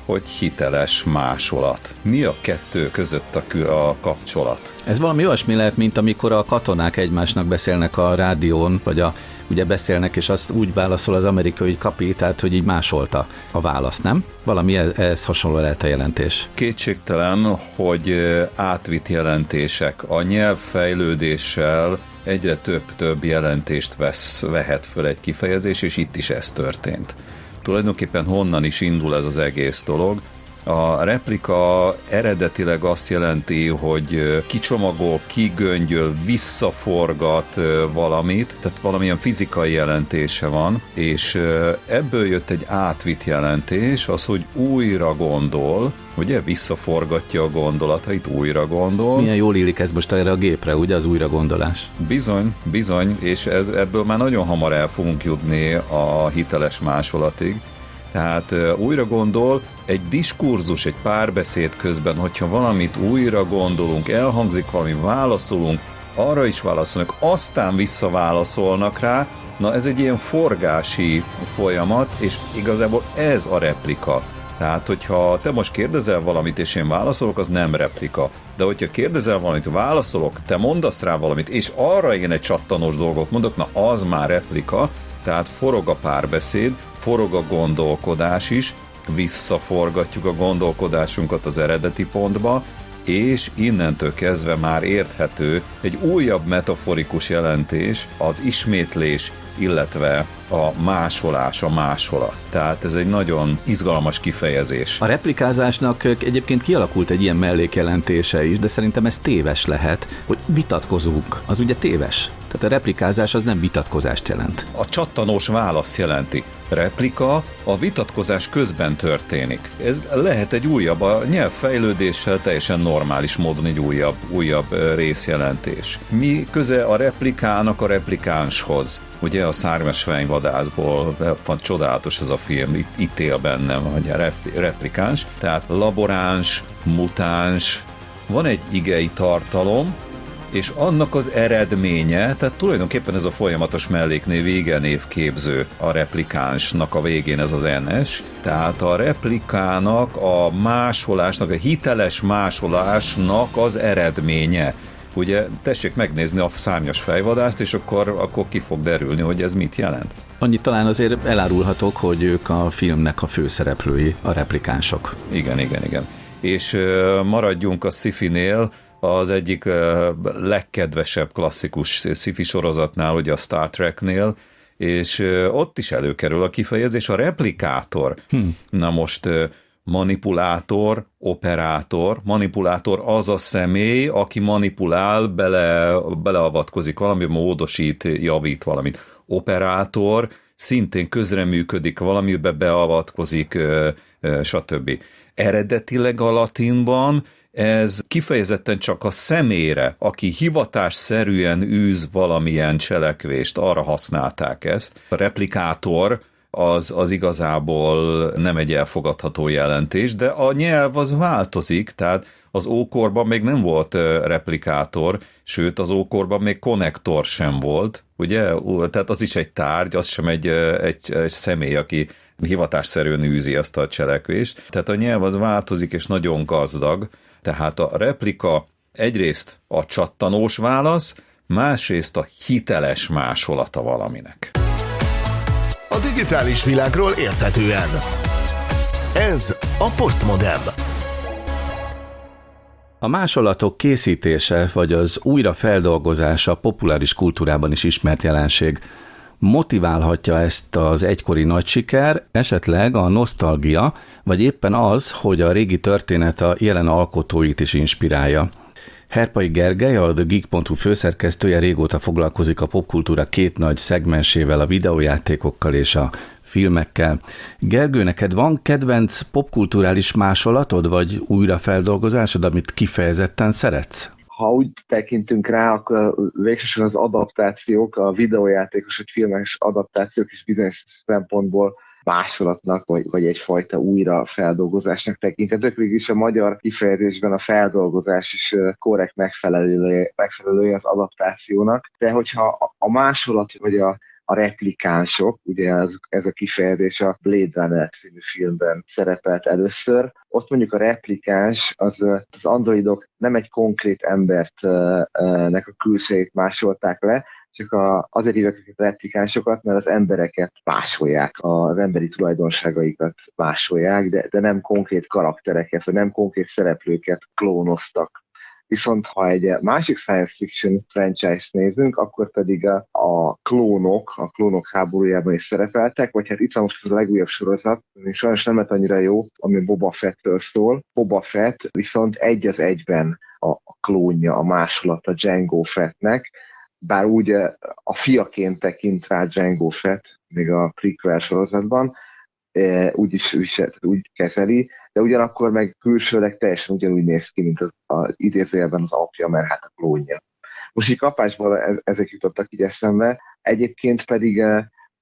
S3: hogy hiteles másolat. Mi a kettő között a, a kapcsolat?
S2: Ez valami olyasmi lehet, mint amikor a katonák egymásnak beszélnek a rádión, vagy a ugye beszélnek, és azt úgy válaszol az amerikai kapi, tehát hogy így másolta a választ, nem? Valami ehhez hasonló lehet a jelentés.
S3: Kétségtelen, hogy átvitt jelentések a nyelvfejlődéssel egyre több-több jelentést vesz, vehet föl egy kifejezés, és itt is ez történt. Tulajdonképpen honnan is indul ez az egész dolog? A replika eredetileg azt jelenti, hogy kicsomagol, kigöngyöl, visszaforgat valamit, tehát valamilyen fizikai jelentése van, és ebből jött egy átvitt jelentés, az, hogy újra gondol, ugye, visszaforgatja a gondolatait, újra gondol.
S2: Milyen jól illik ez most erre a gépre, ugye, az újra gondolás?
S3: Bizony, bizony, és ez, ebből már nagyon hamar el fogunk jutni a hiteles másolatig. Tehát újra gondol, egy diskurzus, egy párbeszéd közben, hogyha valamit újra gondolunk, elhangzik valami, válaszolunk, arra is válaszolnak, aztán visszaválaszolnak rá, na ez egy ilyen forgási folyamat, és igazából ez a replika. Tehát, hogyha te most kérdezel valamit, és én válaszolok, az nem replika. De hogyha kérdezel valamit, válaszolok, te mondasz rá valamit, és arra én egy csattanós dolgot mondok, na az már replika, tehát forog a párbeszéd, forog a gondolkodás is, visszaforgatjuk a gondolkodásunkat az eredeti pontba, és innentől kezdve már érthető egy újabb metaforikus jelentés, az ismétlés, illetve a másolás, a másolat. Tehát ez egy nagyon izgalmas kifejezés.
S2: A replikázásnak egyébként kialakult egy ilyen mellékjelentése is, de szerintem ez téves lehet, hogy vitatkozunk. Az ugye téves. Tehát a replikázás az nem vitatkozást jelent.
S3: A csattanós válasz jelenti. Replika a vitatkozás közben történik. Ez lehet egy újabb, a nyelvfejlődéssel teljesen normális módon egy újabb, újabb részjelentés. Mi köze a replikának a replikánshoz? Ugye a szármes vadászból van csodálatos ez a film, itt, itt él bennem, hogy a replikáns, tehát laboráns, mutáns, van egy igei tartalom, és annak az eredménye, tehát tulajdonképpen ez a folyamatos melléknév végenév képző a replikánsnak a végén ez az NS, tehát a replikának a másolásnak, a hiteles másolásnak az eredménye. Ugye tessék megnézni a szárnyas fejvadászt, és akkor, akkor ki fog derülni, hogy ez mit jelent.
S2: Annyit talán azért elárulhatok, hogy ők a filmnek a főszereplői, a replikánsok.
S3: Igen, igen, igen. És maradjunk a sci az egyik legkedvesebb klasszikus sci sorozatnál, ugye a Star Treknél, és ott is előkerül a kifejezés, a replikátor. Hm. Na most manipulátor, operátor. Manipulátor az a személy, aki manipulál, bele, beleavatkozik valami, módosít, javít valamit. Operátor szintén közreműködik, valamibe beavatkozik, stb. Eredetileg a latinban ez kifejezetten csak a szemére, aki hivatásszerűen űz valamilyen cselekvést, arra használták ezt. A replikátor az, az igazából nem egy elfogadható jelentés, de a nyelv az változik, tehát az ókorban még nem volt replikátor, sőt az ókorban még konnektor sem volt, ugye? Tehát az is egy tárgy, az sem egy, egy, egy személy, aki hivatásszerűen űzi azt a cselekvést. Tehát a nyelv az változik, és nagyon gazdag. Tehát a replika egyrészt a csattanós válasz, másrészt a hiteles másolata valaminek.
S1: A digitális világról érthetően. Ez a Postmodem.
S2: A másolatok készítése vagy az újrafeldolgozása populáris kultúrában is ismert jelenség. Motiválhatja ezt az egykori nagy siker, esetleg a nosztalgia, vagy éppen az, hogy a régi történet a jelen alkotóit is inspirálja. Herpai Gergely, a The Geek.hu főszerkesztője régóta foglalkozik a popkultúra két nagy szegmensével, a videójátékokkal és a filmekkel. Gergő, neked van kedvenc popkulturális másolatod, vagy újrafeldolgozásod, amit kifejezetten szeretsz?
S8: Ha úgy tekintünk rá, akkor végsősorban az adaptációk, a videójátékos vagy filmes adaptációk is bizonyos szempontból másolatnak, vagy, vagy egyfajta újra feldolgozásnak tekintetők. Végülis a magyar kifejezésben a feldolgozás is korrekt megfelelője, megfelelője az adaptációnak, de hogyha a másolat vagy a a replikánsok, ugye ez, ez a kifejezés a Blade Runner című filmben szerepelt először. Ott mondjuk a replikáns, az, az androidok nem egy konkrét embert nek a külsejét másolták le, csak a, azért hívják őket replikánsokat, mert az embereket másolják, az emberi tulajdonságaikat másolják, de, de nem konkrét karaktereket, vagy nem konkrét szereplőket klónoztak Viszont ha egy másik science fiction franchise-t nézünk, akkor pedig a, a klónok, a klónok háborújában is szerepeltek, vagy hát itt van most ez a legújabb sorozat, ami sajnos nem lett annyira jó, ami Boba Fettről szól. Boba Fett viszont egy az egyben a, a klónja, a másolata Django Fettnek, bár úgy a fiaként tekint rá Django Fett, még a prequel sorozatban, úgy is visel, úgy kezeli, de ugyanakkor meg külsőleg teljesen ugyanúgy néz ki, mint az, az idézőjelben az apja, mert hát a klónja. Most így kapásból ezek jutottak így eszembe. Egyébként pedig,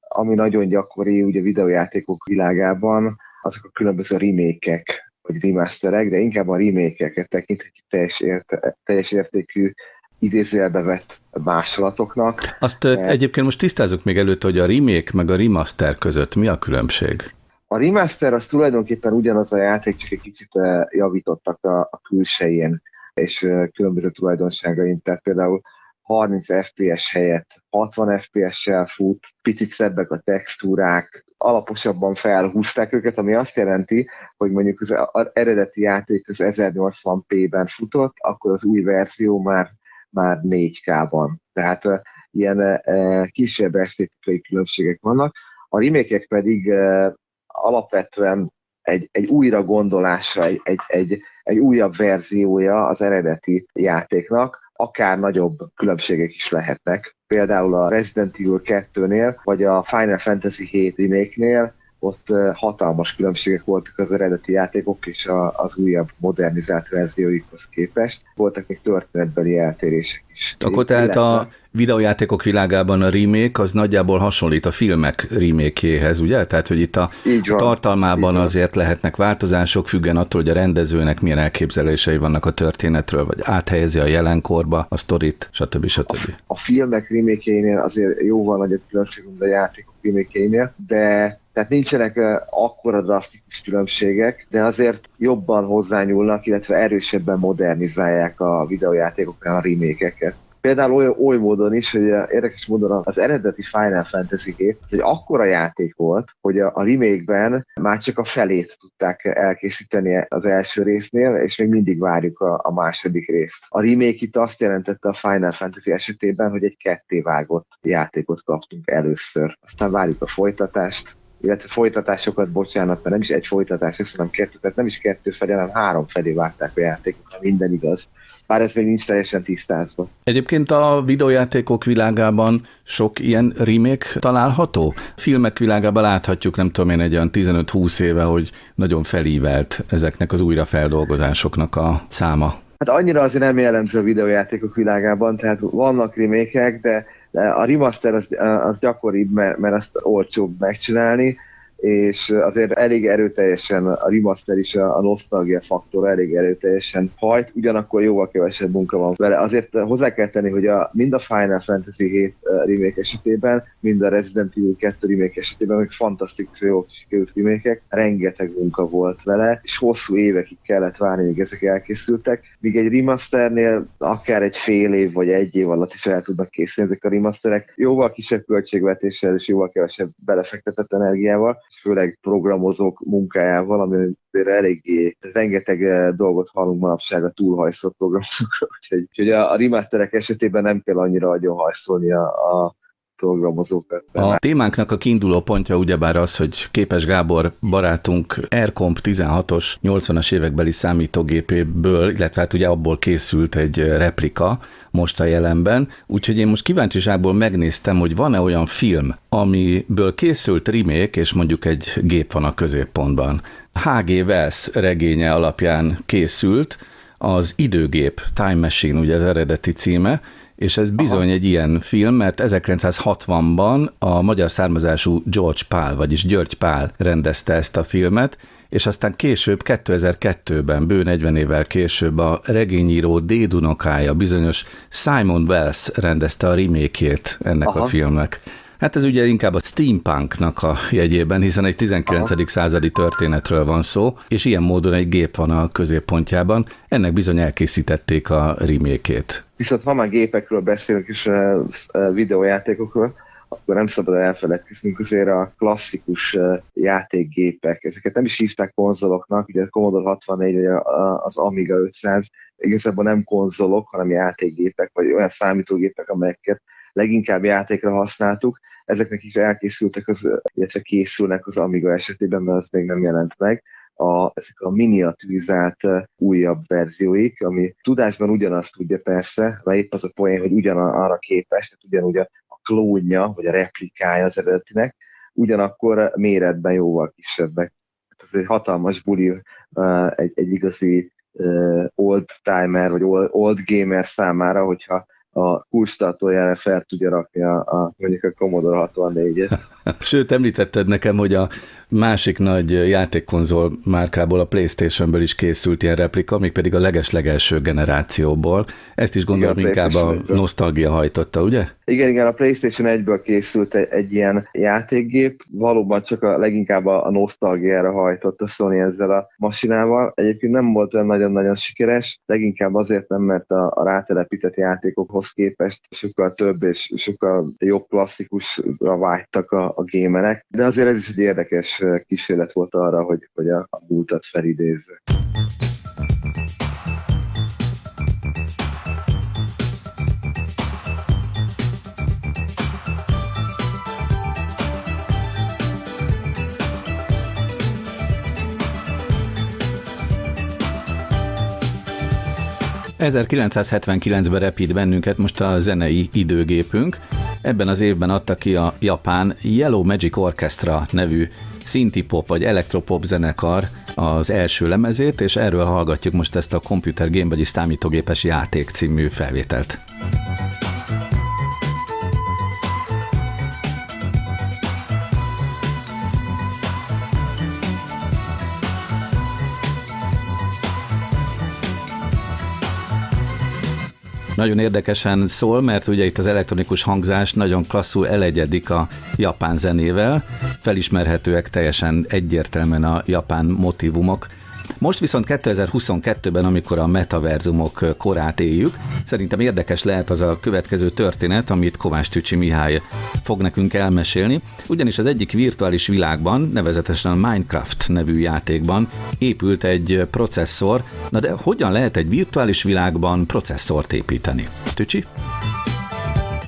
S8: ami nagyon gyakori ugye videójátékok világában, azok a különböző remékek, vagy remasterek, de inkább a remékeket tekinthetjük teljes, érte, teljes értékű idézőjelbe vett másolatoknak.
S2: Azt mert... egyébként most tisztázzuk még előtt, hogy a remake meg a remaster között mi a különbség?
S8: A remaster az tulajdonképpen ugyanaz a játék, csak egy kicsit eh, javítottak a, a külsején és eh, különböző tulajdonságain. Tehát például 30 FPS helyett 60 FPS-sel fut, picit szebbek a textúrák, alaposabban felhúzták őket, ami azt jelenti, hogy mondjuk az, eredeti játék az 1080p-ben futott, akkor az új verzió már, már 4K-ban. Tehát uh, ilyen kisebb esztétikai különbségek vannak. A remake pedig alapvetően egy, egy újra gondolásra, egy, egy, egy, egy újabb verziója az eredeti játéknak, akár nagyobb különbségek is lehetnek. Például a Resident Evil 2-nél, vagy a Final Fantasy 7 remake-nél ott hatalmas különbségek voltak az eredeti játékok és az újabb modernizált verzióikhoz képest. Voltak még történetbeli eltérések is.
S2: Akkor tehát a videójátékok világában a remake az nagyjából hasonlít a filmek remake ugye? Tehát, hogy itt a van, tartalmában azért lehetnek változások, függen attól, hogy a rendezőnek milyen elképzelései vannak a történetről, vagy áthelyezi a jelenkorba a sztorit, stb. stb.
S8: A, a filmek remake azért jóval nagyobb különbség, mint a játékok remake de tehát nincsenek akkora drasztikus különbségek, de azért jobban hozzányúlnak, illetve erősebben modernizálják a videójátékoknál a remékeket. Például oly, oly módon is, hogy érdekes módon az eredeti Final Fantasy gép egy akkora játék volt, hogy a, a remake-ben már csak a felét tudták elkészíteni az első résznél, és még mindig várjuk a, a második részt. A remake itt azt jelentette a Final Fantasy esetében, hogy egy kettévágott játékot kaptunk először. Aztán várjuk a folytatást, illetve folytatásokat, bocsánat, mert nem is egy folytatás, ez hanem kettő, tehát nem is kettő felé, hanem három felé várták a játékot, ha minden igaz. Bár ez még nincs teljesen tisztázva.
S2: Egyébként a videójátékok világában sok ilyen remake található? Filmek világában láthatjuk, nem tudom én, egy olyan 15-20 éve, hogy nagyon felívelt ezeknek az újrafeldolgozásoknak a száma.
S8: Hát annyira azért nem jellemző a videójátékok világában, tehát vannak remékek, de a remaster az, az gyakoribb, mert, mert azt olcsóbb megcsinálni, és azért elég erőteljesen a remaster is, a, nostalgia faktor elég erőteljesen hajt, ugyanakkor jóval kevesebb munka van vele. Azért hozzá kell tenni, hogy a, mind a Final Fantasy 7 remake esetében, mind a Resident Evil 2 remake esetében, még fantasztikus jó sikerült remake rengeteg munka volt vele, és hosszú évekig kellett várni, míg ezek elkészültek, míg egy remasternél akár egy fél év vagy egy év alatt is el tudnak készülni ezek a remasterek, jóval kisebb költségvetéssel és jóval kevesebb belefektetett energiával, főleg programozók munkájával, ami eléggé rengeteg eh, dolgot hallunk manapság a túlhajszott programozókról, [LAUGHS] úgyhogy, úgyhogy a, a remasterek esetében nem kell annyira agyon hajszolni a, a programozókat.
S2: A témánknak a kiinduló pontja ugyebár az, hogy Képes Gábor barátunk Aircomp 16-os 80-as évekbeli számítógépéből, illetve hát ugye abból készült egy replika most a jelenben, úgyhogy én most kíváncsiságból megnéztem, hogy van-e olyan film, amiből készült remake, és mondjuk egy gép van a középpontban. H.G. Wells regénye alapján készült, az Időgép, Time Machine, ugye az eredeti címe, és ez bizony Aha. egy ilyen film, mert 1960-ban a magyar származású George Pál, vagyis György Pál rendezte ezt a filmet, és aztán később, 2002-ben, bő 40 évvel később a regényíró D. Dunokája, bizonyos Simon Wells rendezte a remake ennek Aha. a filmnek. Hát ez ugye inkább a steampunknak a jegyében, hiszen egy 19. Aha. századi történetről van szó, és ilyen módon egy gép van a középpontjában. Ennek bizony elkészítették a remékét.
S8: Viszont ha már gépekről beszélünk és videójátékokról, akkor nem szabad elfeledkeznünk azért a klasszikus játékgépek. Ezeket nem is hívták konzoloknak, ugye a Commodore 64 vagy az Amiga 500 igazából nem konzolok, hanem játékgépek, vagy olyan számítógépek, amelyeket leginkább játékra használtuk, ezeknek is elkészültek, az, illetve készülnek az Amiga esetében, mert az még nem jelent meg, a, ezek a miniaturizált újabb verzióik, ami tudásban ugyanazt tudja persze, de épp az a poén, hogy ugyan arra képes, tehát ugyanúgy a, a klónja, vagy a replikája az eredetinek, ugyanakkor méretben jóval kisebbek. Ez egy hatalmas buli, egy, egy igazi old timer, vagy old gamer számára, hogyha a kulcstartójára fel tudja rakni a, a mondjuk a Commodore 64-et. [LAUGHS]
S2: Sőt, említetted nekem, hogy a másik nagy játékkonzol márkából, a Playstation-ből is készült ilyen replika, még pedig a leges-legelső generációból. Ezt is gondolom igen, inkább a nosztalgia hajtotta, ugye?
S8: Igen, igen, a PlayStation 1-ből készült egy, egy ilyen játékgép, valóban csak a leginkább a, a nosztalgiára hajtott a Sony ezzel a masinával. Egyébként nem volt olyan nagyon-nagyon sikeres, leginkább azért nem, mert a, a rátelepített játékokhoz képest sokkal több és sokkal jobb klasszikusra vágytak a, a gémerek, de azért ez is egy érdekes kísérlet volt arra, hogy, hogy a, a múltat felidézze.
S2: 1979-ben repít bennünket most a zenei időgépünk. Ebben az évben adta ki a japán Yellow Magic Orchestra nevű Synthie Pop vagy Electropop zenekar az első lemezét, és erről hallgatjuk most ezt a Computer Game, vagyis számítógépes játék című felvételt. Nagyon érdekesen szól, mert ugye itt az elektronikus hangzás nagyon klasszul elegyedik a japán zenével, felismerhetőek teljesen egyértelműen a japán motivumok, most viszont 2022-ben, amikor a metaverzumok korát éljük, szerintem érdekes lehet az a következő történet, amit Kovács Tücsi Mihály fog nekünk elmesélni, ugyanis az egyik virtuális világban, nevezetesen a Minecraft nevű játékban épült egy processzor, na de hogyan lehet egy virtuális világban processzort építeni? Tücsi?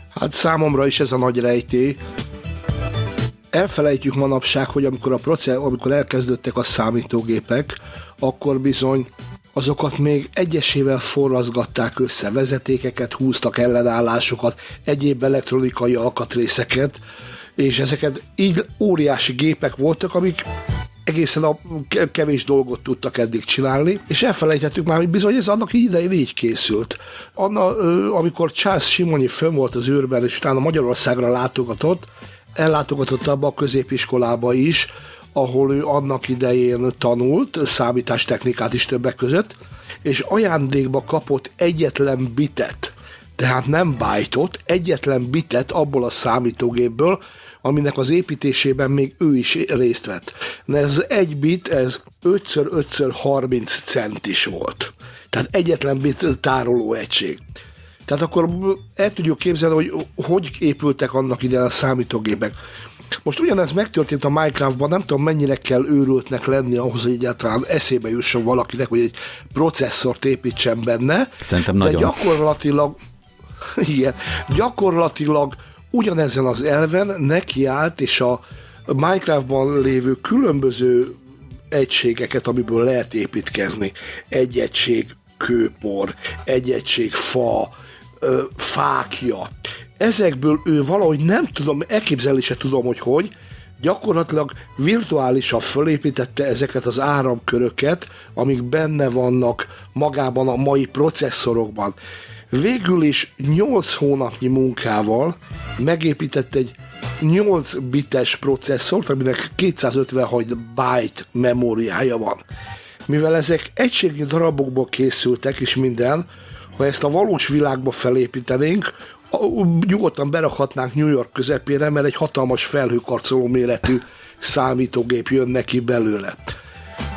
S5: Hát számomra is ez a nagy rejtély, elfelejtjük manapság, hogy amikor, a process, amikor elkezdődtek a számítógépek, akkor bizony azokat még egyesével forrazgatták össze, vezetékeket húztak, ellenállásokat, egyéb elektronikai alkatrészeket, és ezeket így óriási gépek voltak, amik egészen a kevés dolgot tudtak eddig csinálni, és elfelejtettük már, hogy bizony ez annak idején így készült. Anna, amikor Charles Simonyi fönn volt az űrben, és utána Magyarországra látogatott, ellátogatott abba a középiskolába is, ahol ő annak idején tanult, számítástechnikát is többek között, és ajándékba kapott egyetlen bitet, tehát nem bájtot, egyetlen bitet abból a számítógépből, aminek az építésében még ő is részt vett. Ez egy bit, ez 5x5x30 centis volt. Tehát egyetlen bit tároló egység. Tehát akkor el tudjuk képzelni, hogy hogy épültek annak ide a számítógépek. Most ugyanez megtörtént a Minecraftban, nem tudom mennyire kell őrültnek lenni ahhoz, hogy egyáltalán eszébe jusson valakinek, hogy egy processzort építsen benne.
S2: Szerintem
S5: de
S2: nagyon.
S5: gyakorlatilag, [LAUGHS] igen, gyakorlatilag ugyanezen az elven nekiállt, és a Minecraftban lévő különböző egységeket, amiből lehet építkezni. Egy egység kőpor, egy egység fa, ö, fákja. Ezekből ő valahogy nem tudom, elképzelni se tudom, hogy hogy, gyakorlatilag virtuálisan fölépítette ezeket az áramköröket, amik benne vannak magában a mai processzorokban. Végül is 8 hónapnyi munkával megépített egy 8 bites processzort, aminek 256 byte memóriája van. Mivel ezek egységnyi darabokból készültek, és minden, ha ezt a valós világba felépítenénk, nyugodtan berakhatnánk New York közepére, mert egy hatalmas felhőkarcoló méretű számítógép jön neki belőle.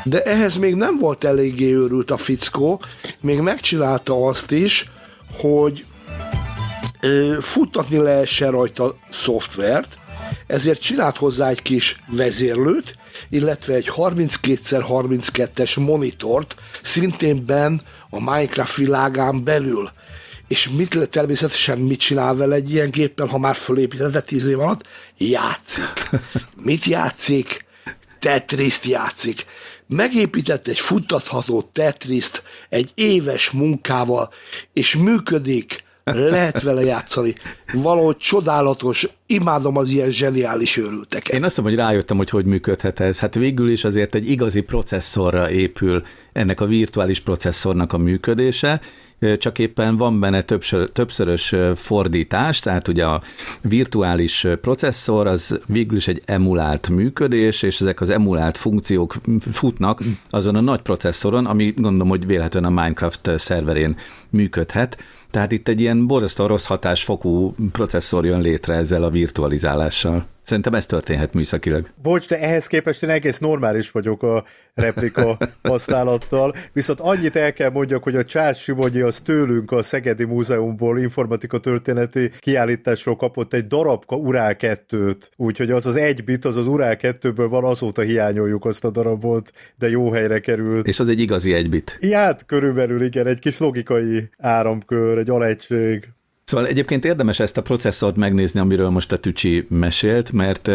S5: De ehhez még nem volt eléggé őrült a fickó, még megcsinálta azt is, hogy ö, futtatni lehessen rajta szoftvert, ezért csinált hozzá egy kis vezérlőt, illetve egy 32x32-es monitort, szintén benn a Minecraft világán belül. És mit természetesen mit csinál vele egy ilyen géppel, ha már fölépítette 10 év alatt? Játszik. [LAUGHS] Mit játszik? Tetriszt játszik. Megépített egy futtatható Tetriszt egy éves munkával, és működik, lehet vele játszani. Valahogy csodálatos, imádom az ilyen zseniális őrülteket.
S2: Én azt mondom, hogy rájöttem, hogy hogy működhet ez. Hát végül is azért egy igazi processzorra épül ennek a virtuális processzornak a működése, csak éppen van benne többször, többszörös fordítás, tehát ugye a virtuális processzor az végül is egy emulált működés, és ezek az emulált funkciók futnak azon a nagy processzoron, ami gondolom, hogy véletlenül a Minecraft szerverén működhet. Tehát itt egy ilyen borzasztó rossz hatásfokú processzor jön létre ezzel a virtualizálással. Szerintem ez történhet műszakilag.
S4: Bocs, de ehhez képest én egész normális vagyok a replika használattal, viszont annyit el kell mondjak, hogy a Charles Simonyi az tőlünk a Szegedi Múzeumból informatika történeti kiállításról kapott egy darabka Urál 2-t, úgyhogy az az egy bit, az az Urál 2-ből van, azóta hiányoljuk azt a darabot, de jó helyre került.
S2: És az egy igazi egy bit.
S4: Hát körülbelül igen, egy kis logikai áramkör, egy alegység.
S2: Szóval egyébként érdemes ezt a processzort megnézni, amiről most a Tücsi mesélt, mert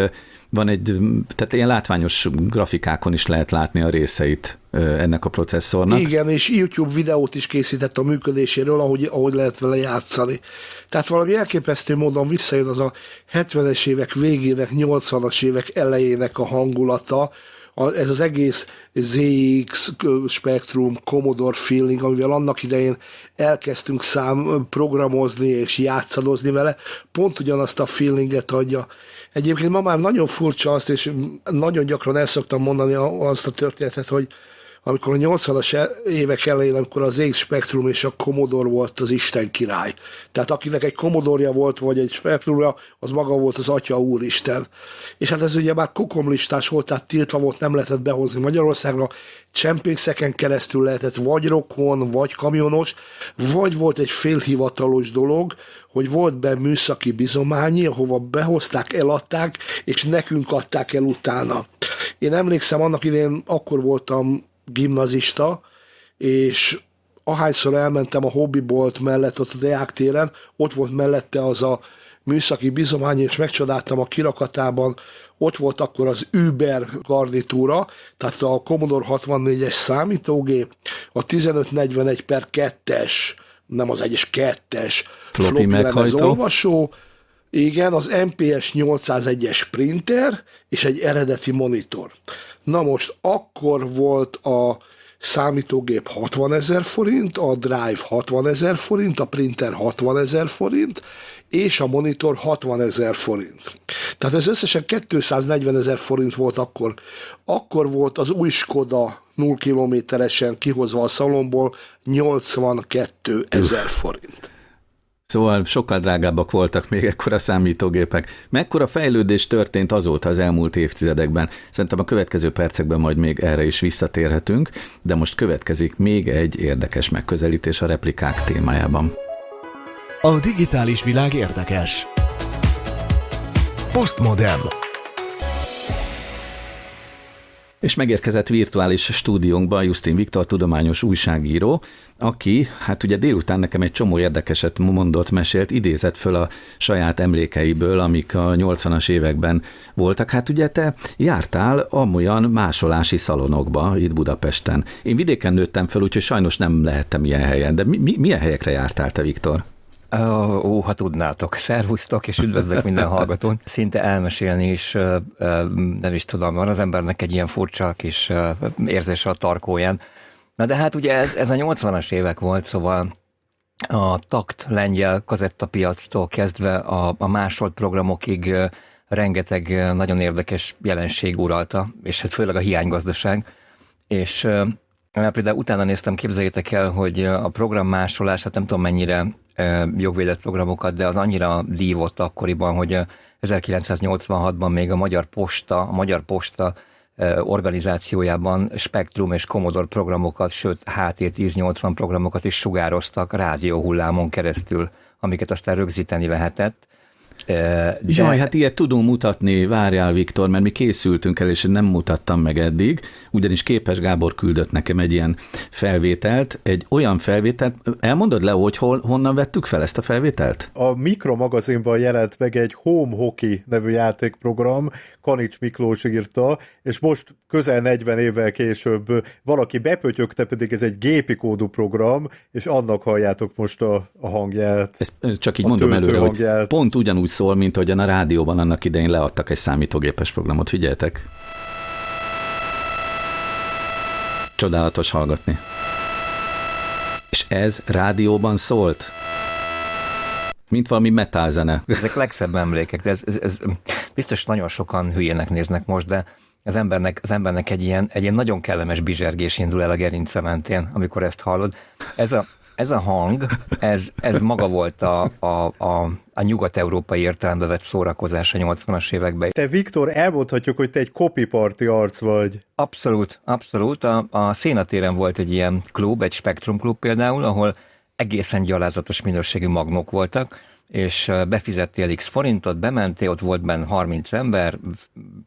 S2: van egy, tehát ilyen látványos grafikákon is lehet látni a részeit ennek a processzornak.
S5: Igen, és YouTube videót is készített a működéséről, ahogy, ahogy lehet vele játszani. Tehát valami elképesztő módon visszajön az a 70-es évek végének, 80-as évek elejének a hangulata, ez az egész ZX Spectrum Commodore feeling, amivel annak idején elkezdtünk szám programozni és játszadozni vele, pont ugyanazt a feelinget adja. Egyébként ma már nagyon furcsa azt, és nagyon gyakran el szoktam mondani azt a történetet, hogy amikor a 80-as e- évek elején, amikor az X Spectrum és a Commodore volt az Isten király. Tehát akinek egy Commodore volt, vagy egy Spectrumja, az maga volt az Atya Úristen. És hát ez ugye már kokomlistás volt, tehát tiltva volt, nem lehetett behozni Magyarországra, csempészeken keresztül lehetett vagy rokon, vagy kamionos, vagy volt egy félhivatalos dolog, hogy volt be műszaki bizományi, ahova behozták, eladták, és nekünk adták el utána. Én emlékszem, annak idén akkor voltam gimnazista, és ahányszor elmentem a hobbibolt mellett, ott a Deák téren, ott volt mellette az a műszaki bizomány, és megcsodáltam a kirakatában, ott volt akkor az Uber garnitúra, tehát a Commodore 64-es számítógép, a 1541 per 2-es, nem az egyes 2-es
S2: floppy, floppy
S5: olvasó, igen, az MPS 801-es printer és egy eredeti monitor. Na most akkor volt a számítógép 60 ezer forint, a drive 60 ezer forint, a printer 60 ezer forint, és a monitor 60 ezer forint. Tehát ez összesen 240 ezer forint volt akkor. Akkor volt az új Skoda 0 kilométeresen kihozva a szalomból 82 ezer forint.
S2: Szóval sokkal drágábbak voltak még ekkor a számítógépek. Mekkora fejlődés történt azóta az elmúlt évtizedekben? Szerintem a következő percekben majd még erre is visszatérhetünk, de most következik még egy érdekes megközelítés a replikák témájában.
S1: A digitális világ érdekes. Postmodern.
S2: És megérkezett virtuális stúdiónkba Justin Viktor, tudományos újságíró, aki, hát ugye délután nekem egy csomó érdekeset mondott, mesélt, idézett föl a saját emlékeiből, amik a 80-as években voltak. Hát ugye te jártál amolyan másolási szalonokba itt Budapesten. Én vidéken nőttem fel, úgyhogy sajnos nem lehettem ilyen helyen, de mi, mi, milyen helyekre jártál te, Viktor?
S9: Ó, ha tudnátok. Szervusztok, és üdvözlök minden hallgatón. Szinte elmesélni is, nem is tudom, van az embernek egy ilyen furcsa kis érzése a tarkóján. Na de hát ugye ez, ez a 80-as évek volt, szóval a takt lengyel kazettapiactól kezdve a, a másolt programokig rengeteg nagyon érdekes jelenség uralta, és hát főleg a hiánygazdaság. És mert például utána néztem, képzeljétek el, hogy a program másolás, hát nem tudom mennyire jogvédett programokat, de az annyira dívott akkoriban, hogy 1986-ban még a Magyar Posta, a Magyar Posta organizációjában Spektrum és Commodore programokat, sőt HT 1080 programokat is sugároztak rádióhullámon keresztül, amiket aztán rögzíteni lehetett.
S2: De... Jaj, hát ilyet tudom mutatni, várjál Viktor, mert mi készültünk el, és nem mutattam meg eddig, ugyanis Képes Gábor küldött nekem egy ilyen felvételt, egy olyan felvételt, elmondod le, hogy hol, honnan vettük fel ezt a felvételt?
S4: A Mikro magazinban jelent meg egy Home Hockey nevű játékprogram, Kanics Miklós írta, és most közel 40 évvel később valaki bepötyögte, pedig ez egy gépi kódú program, és annak halljátok most a, a hangját.
S2: Ezt csak így mondom előre, hangját. hogy pont ugyanúgy szól, mint ahogyan a rádióban annak idején leadtak egy számítógépes programot. Figyeltek? Csodálatos hallgatni. És ez rádióban szólt? Mint valami metal zene.
S9: Ezek legszebb emlékek, de ez, ez, ez biztos nagyon sokan hülyének néznek most, de az embernek, az embernek egy, ilyen, egy ilyen nagyon kellemes bizsergés indul el a gerince mentén, amikor ezt hallod. Ez a, ez a hang, ez, ez maga volt a, a, a, a nyugat-európai értelembe vett szórakozás a 80-as években.
S4: Te, Viktor, elmondhatjuk, hogy te egy copy party arc vagy.
S9: Abszolút, abszolút. A, a Szénatéren volt egy ilyen klub, egy Spektrum klub például, ahol egészen gyalázatos minőségű magnók voltak, és befizettél x forintot, bementél, ott volt benne 30 ember,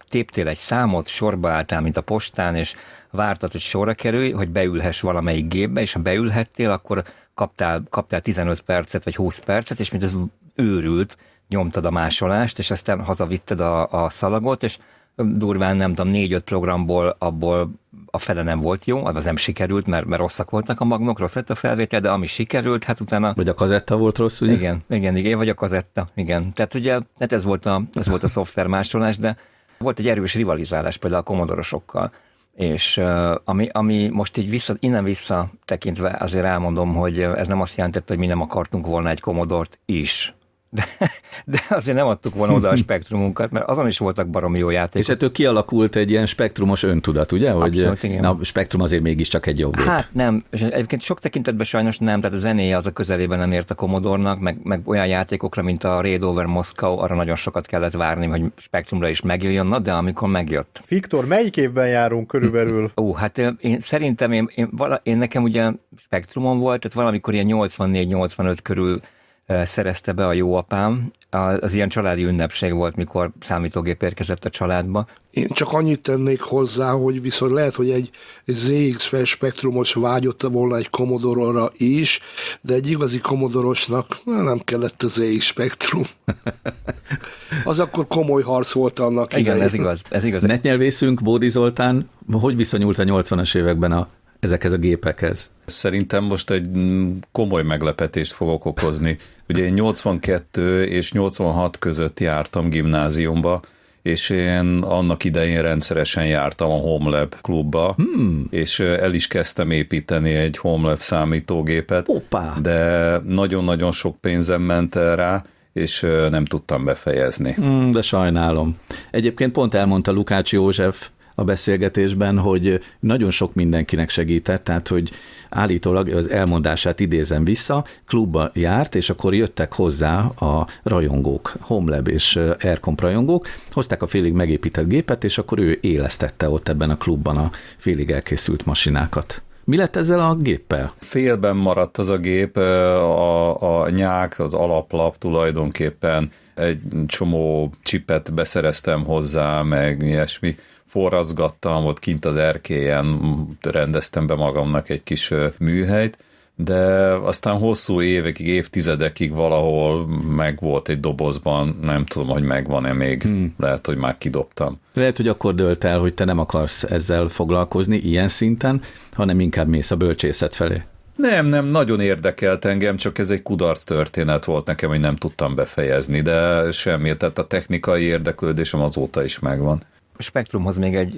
S9: téptél egy számot, sorba álltál, mint a postán, és vártad, hogy sorra kerülj, hogy beülhess valamelyik gépbe, és ha beülhettél, akkor kaptál, kaptál 15 percet, vagy 20 percet, és mint ez őrült, nyomtad a másolást, és aztán hazavitted a, a szalagot, és durván nem tudom, négy-öt programból abból a fele nem volt jó, az nem sikerült, mert, mert rosszak voltak a magnok, rossz lett a felvétel, de ami sikerült, hát utána...
S2: Vagy a kazetta volt rossz, ugye?
S9: Igen, igen, igen, vagy a kazetta, igen. Tehát ugye, hát ez volt a, ez volt a szoftver másolás, de volt egy erős rivalizálás például a komodorosokkal, és ami, ami most így vissza, innen vissza tekintve azért elmondom, hogy ez nem azt jelentette, hogy mi nem akartunk volna egy komodort is de, de azért nem adtuk volna oda a [LAUGHS] spektrumunkat, mert azon is voltak baromi jó játékok.
S2: És ettől kialakult egy ilyen spektrumos öntudat, ugye? Hogy
S9: Abszolút, igen.
S2: Na, a spektrum azért mégiscsak egy jobb.
S9: Hát nem, és egyébként sok tekintetben sajnos nem, tehát a zenéje az a közelében nem ért a Commodore-nak, meg, meg olyan játékokra, mint a Raid Over Moscow, arra nagyon sokat kellett várni, hogy spektrumra is megjöjjön, na de amikor megjött.
S4: Viktor, melyik évben járunk körülbelül?
S9: Ó, hát én szerintem én, én, vala, én nekem ugye spektrumon volt, tehát valamikor ilyen 84-85 körül szerezte be a jó apám. Az ilyen családi ünnepség volt, mikor számítógép érkezett a családba.
S5: Én csak annyit tennék hozzá, hogy viszont lehet, hogy egy, ZX spektrumos vágyott volna egy Commodore-ra is, de egy igazi Commodore-osnak nem kellett a ZX spektrum. [LAUGHS] Az akkor komoly harc volt annak
S9: Igen, idején. ez igaz. Ez igaz.
S2: Netnyelvészünk, Bódi Zoltán, hogy viszonyult a 80-as években a ezekhez a gépekhez?
S3: Szerintem most egy komoly meglepetést fogok okozni. Ugye én 82 és 86 között jártam gimnáziumba, és én annak idején rendszeresen jártam a HomeLab klubba, hmm. és el is kezdtem építeni egy HomeLab számítógépet,
S2: Opa.
S3: de nagyon-nagyon sok pénzem ment rá, és nem tudtam befejezni.
S2: Hmm, de sajnálom. Egyébként pont elmondta Lukács József, a beszélgetésben, hogy nagyon sok mindenkinek segített, tehát hogy állítólag az elmondását idézem vissza, klubba járt, és akkor jöttek hozzá a rajongók, Homlab és Aircomp rajongók, hozták a félig megépített gépet, és akkor ő élesztette ott ebben a klubban a félig elkészült masinákat. Mi lett ezzel a géppel?
S3: Félben maradt az a gép, a, a nyák, az alaplap tulajdonképpen egy csomó csipet beszereztem hozzá, meg ilyesmi forrazgattam, ott kint az erkélyen rendeztem be magamnak egy kis műhelyt, de aztán hosszú évekig, évtizedekig valahol meg volt egy dobozban, nem tudom, hogy megvan-e még, hmm. lehet, hogy már kidobtam.
S2: Lehet, hogy akkor dölt el, hogy te nem akarsz ezzel foglalkozni ilyen szinten, hanem inkább mész a bölcsészet felé.
S3: Nem, nem, nagyon érdekelt engem, csak ez egy kudarc történet volt nekem, hogy nem tudtam befejezni, de semmi, tehát a technikai érdeklődésem azóta is megvan.
S9: Spektrumhoz még egy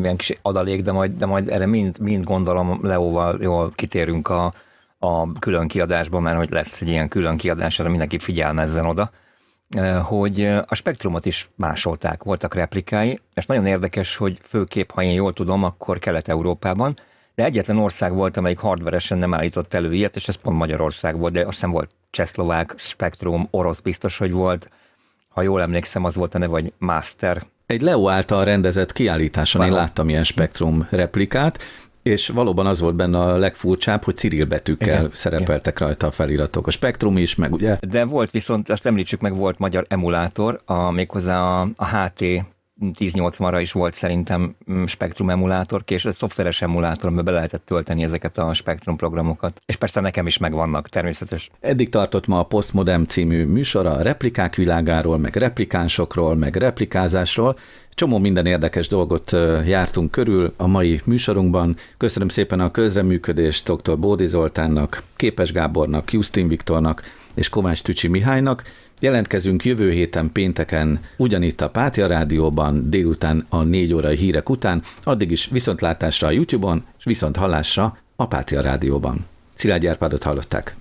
S9: ilyen kis adalék, de majd, de majd erre mind, mind gondolom Leóval jól kitérünk a, a külön kiadásban, mert hogy lesz egy ilyen külön kiadás, erre mindenki figyelmezzen oda, hogy a spektrumot is másolták, voltak replikái, és nagyon érdekes, hogy főképp, ha én jól tudom, akkor Kelet-Európában, de egyetlen ország volt, amelyik hardveresen nem állított elő ilyet, és ez pont Magyarország volt, de azt hiszem volt csehszlovák, Spektrum, orosz biztos, hogy volt, ha jól emlékszem, az volt a neve, vagy Master,
S2: egy Leo által rendezett kiállításon Várom. én láttam ilyen spektrum replikát, és valóban az volt benne a legfurcsább, hogy Cyril betűkkel Igen. szerepeltek Igen. rajta a feliratok. A Spektrum is, meg ugye?
S9: De volt viszont, azt említsük meg, volt magyar emulátor, a, méghozzá a, a HT 1080-ra is volt szerintem mm, Spektrum emulátor, és egy szoftveres emulátor, amiben be lehetett tölteni ezeket a Spektrum programokat. És persze nekem is megvannak, természetes.
S2: Eddig tartott ma a Postmodem című műsora a replikák világáról, meg replikánsokról, meg replikázásról. Csomó minden érdekes dolgot jártunk körül a mai műsorunkban. Köszönöm szépen a közreműködést dr. Bódi Zoltánnak, Képes Gábornak, Justin Viktornak és Kovács Tücsi Mihálynak. Jelentkezünk jövő héten pénteken ugyanitt a Pátia Rádióban délután a négy órai hírek után, addig is viszontlátásra a YouTube-on, és viszont hallásra a Pátia Rádióban. Szilágy Árpádot hallották.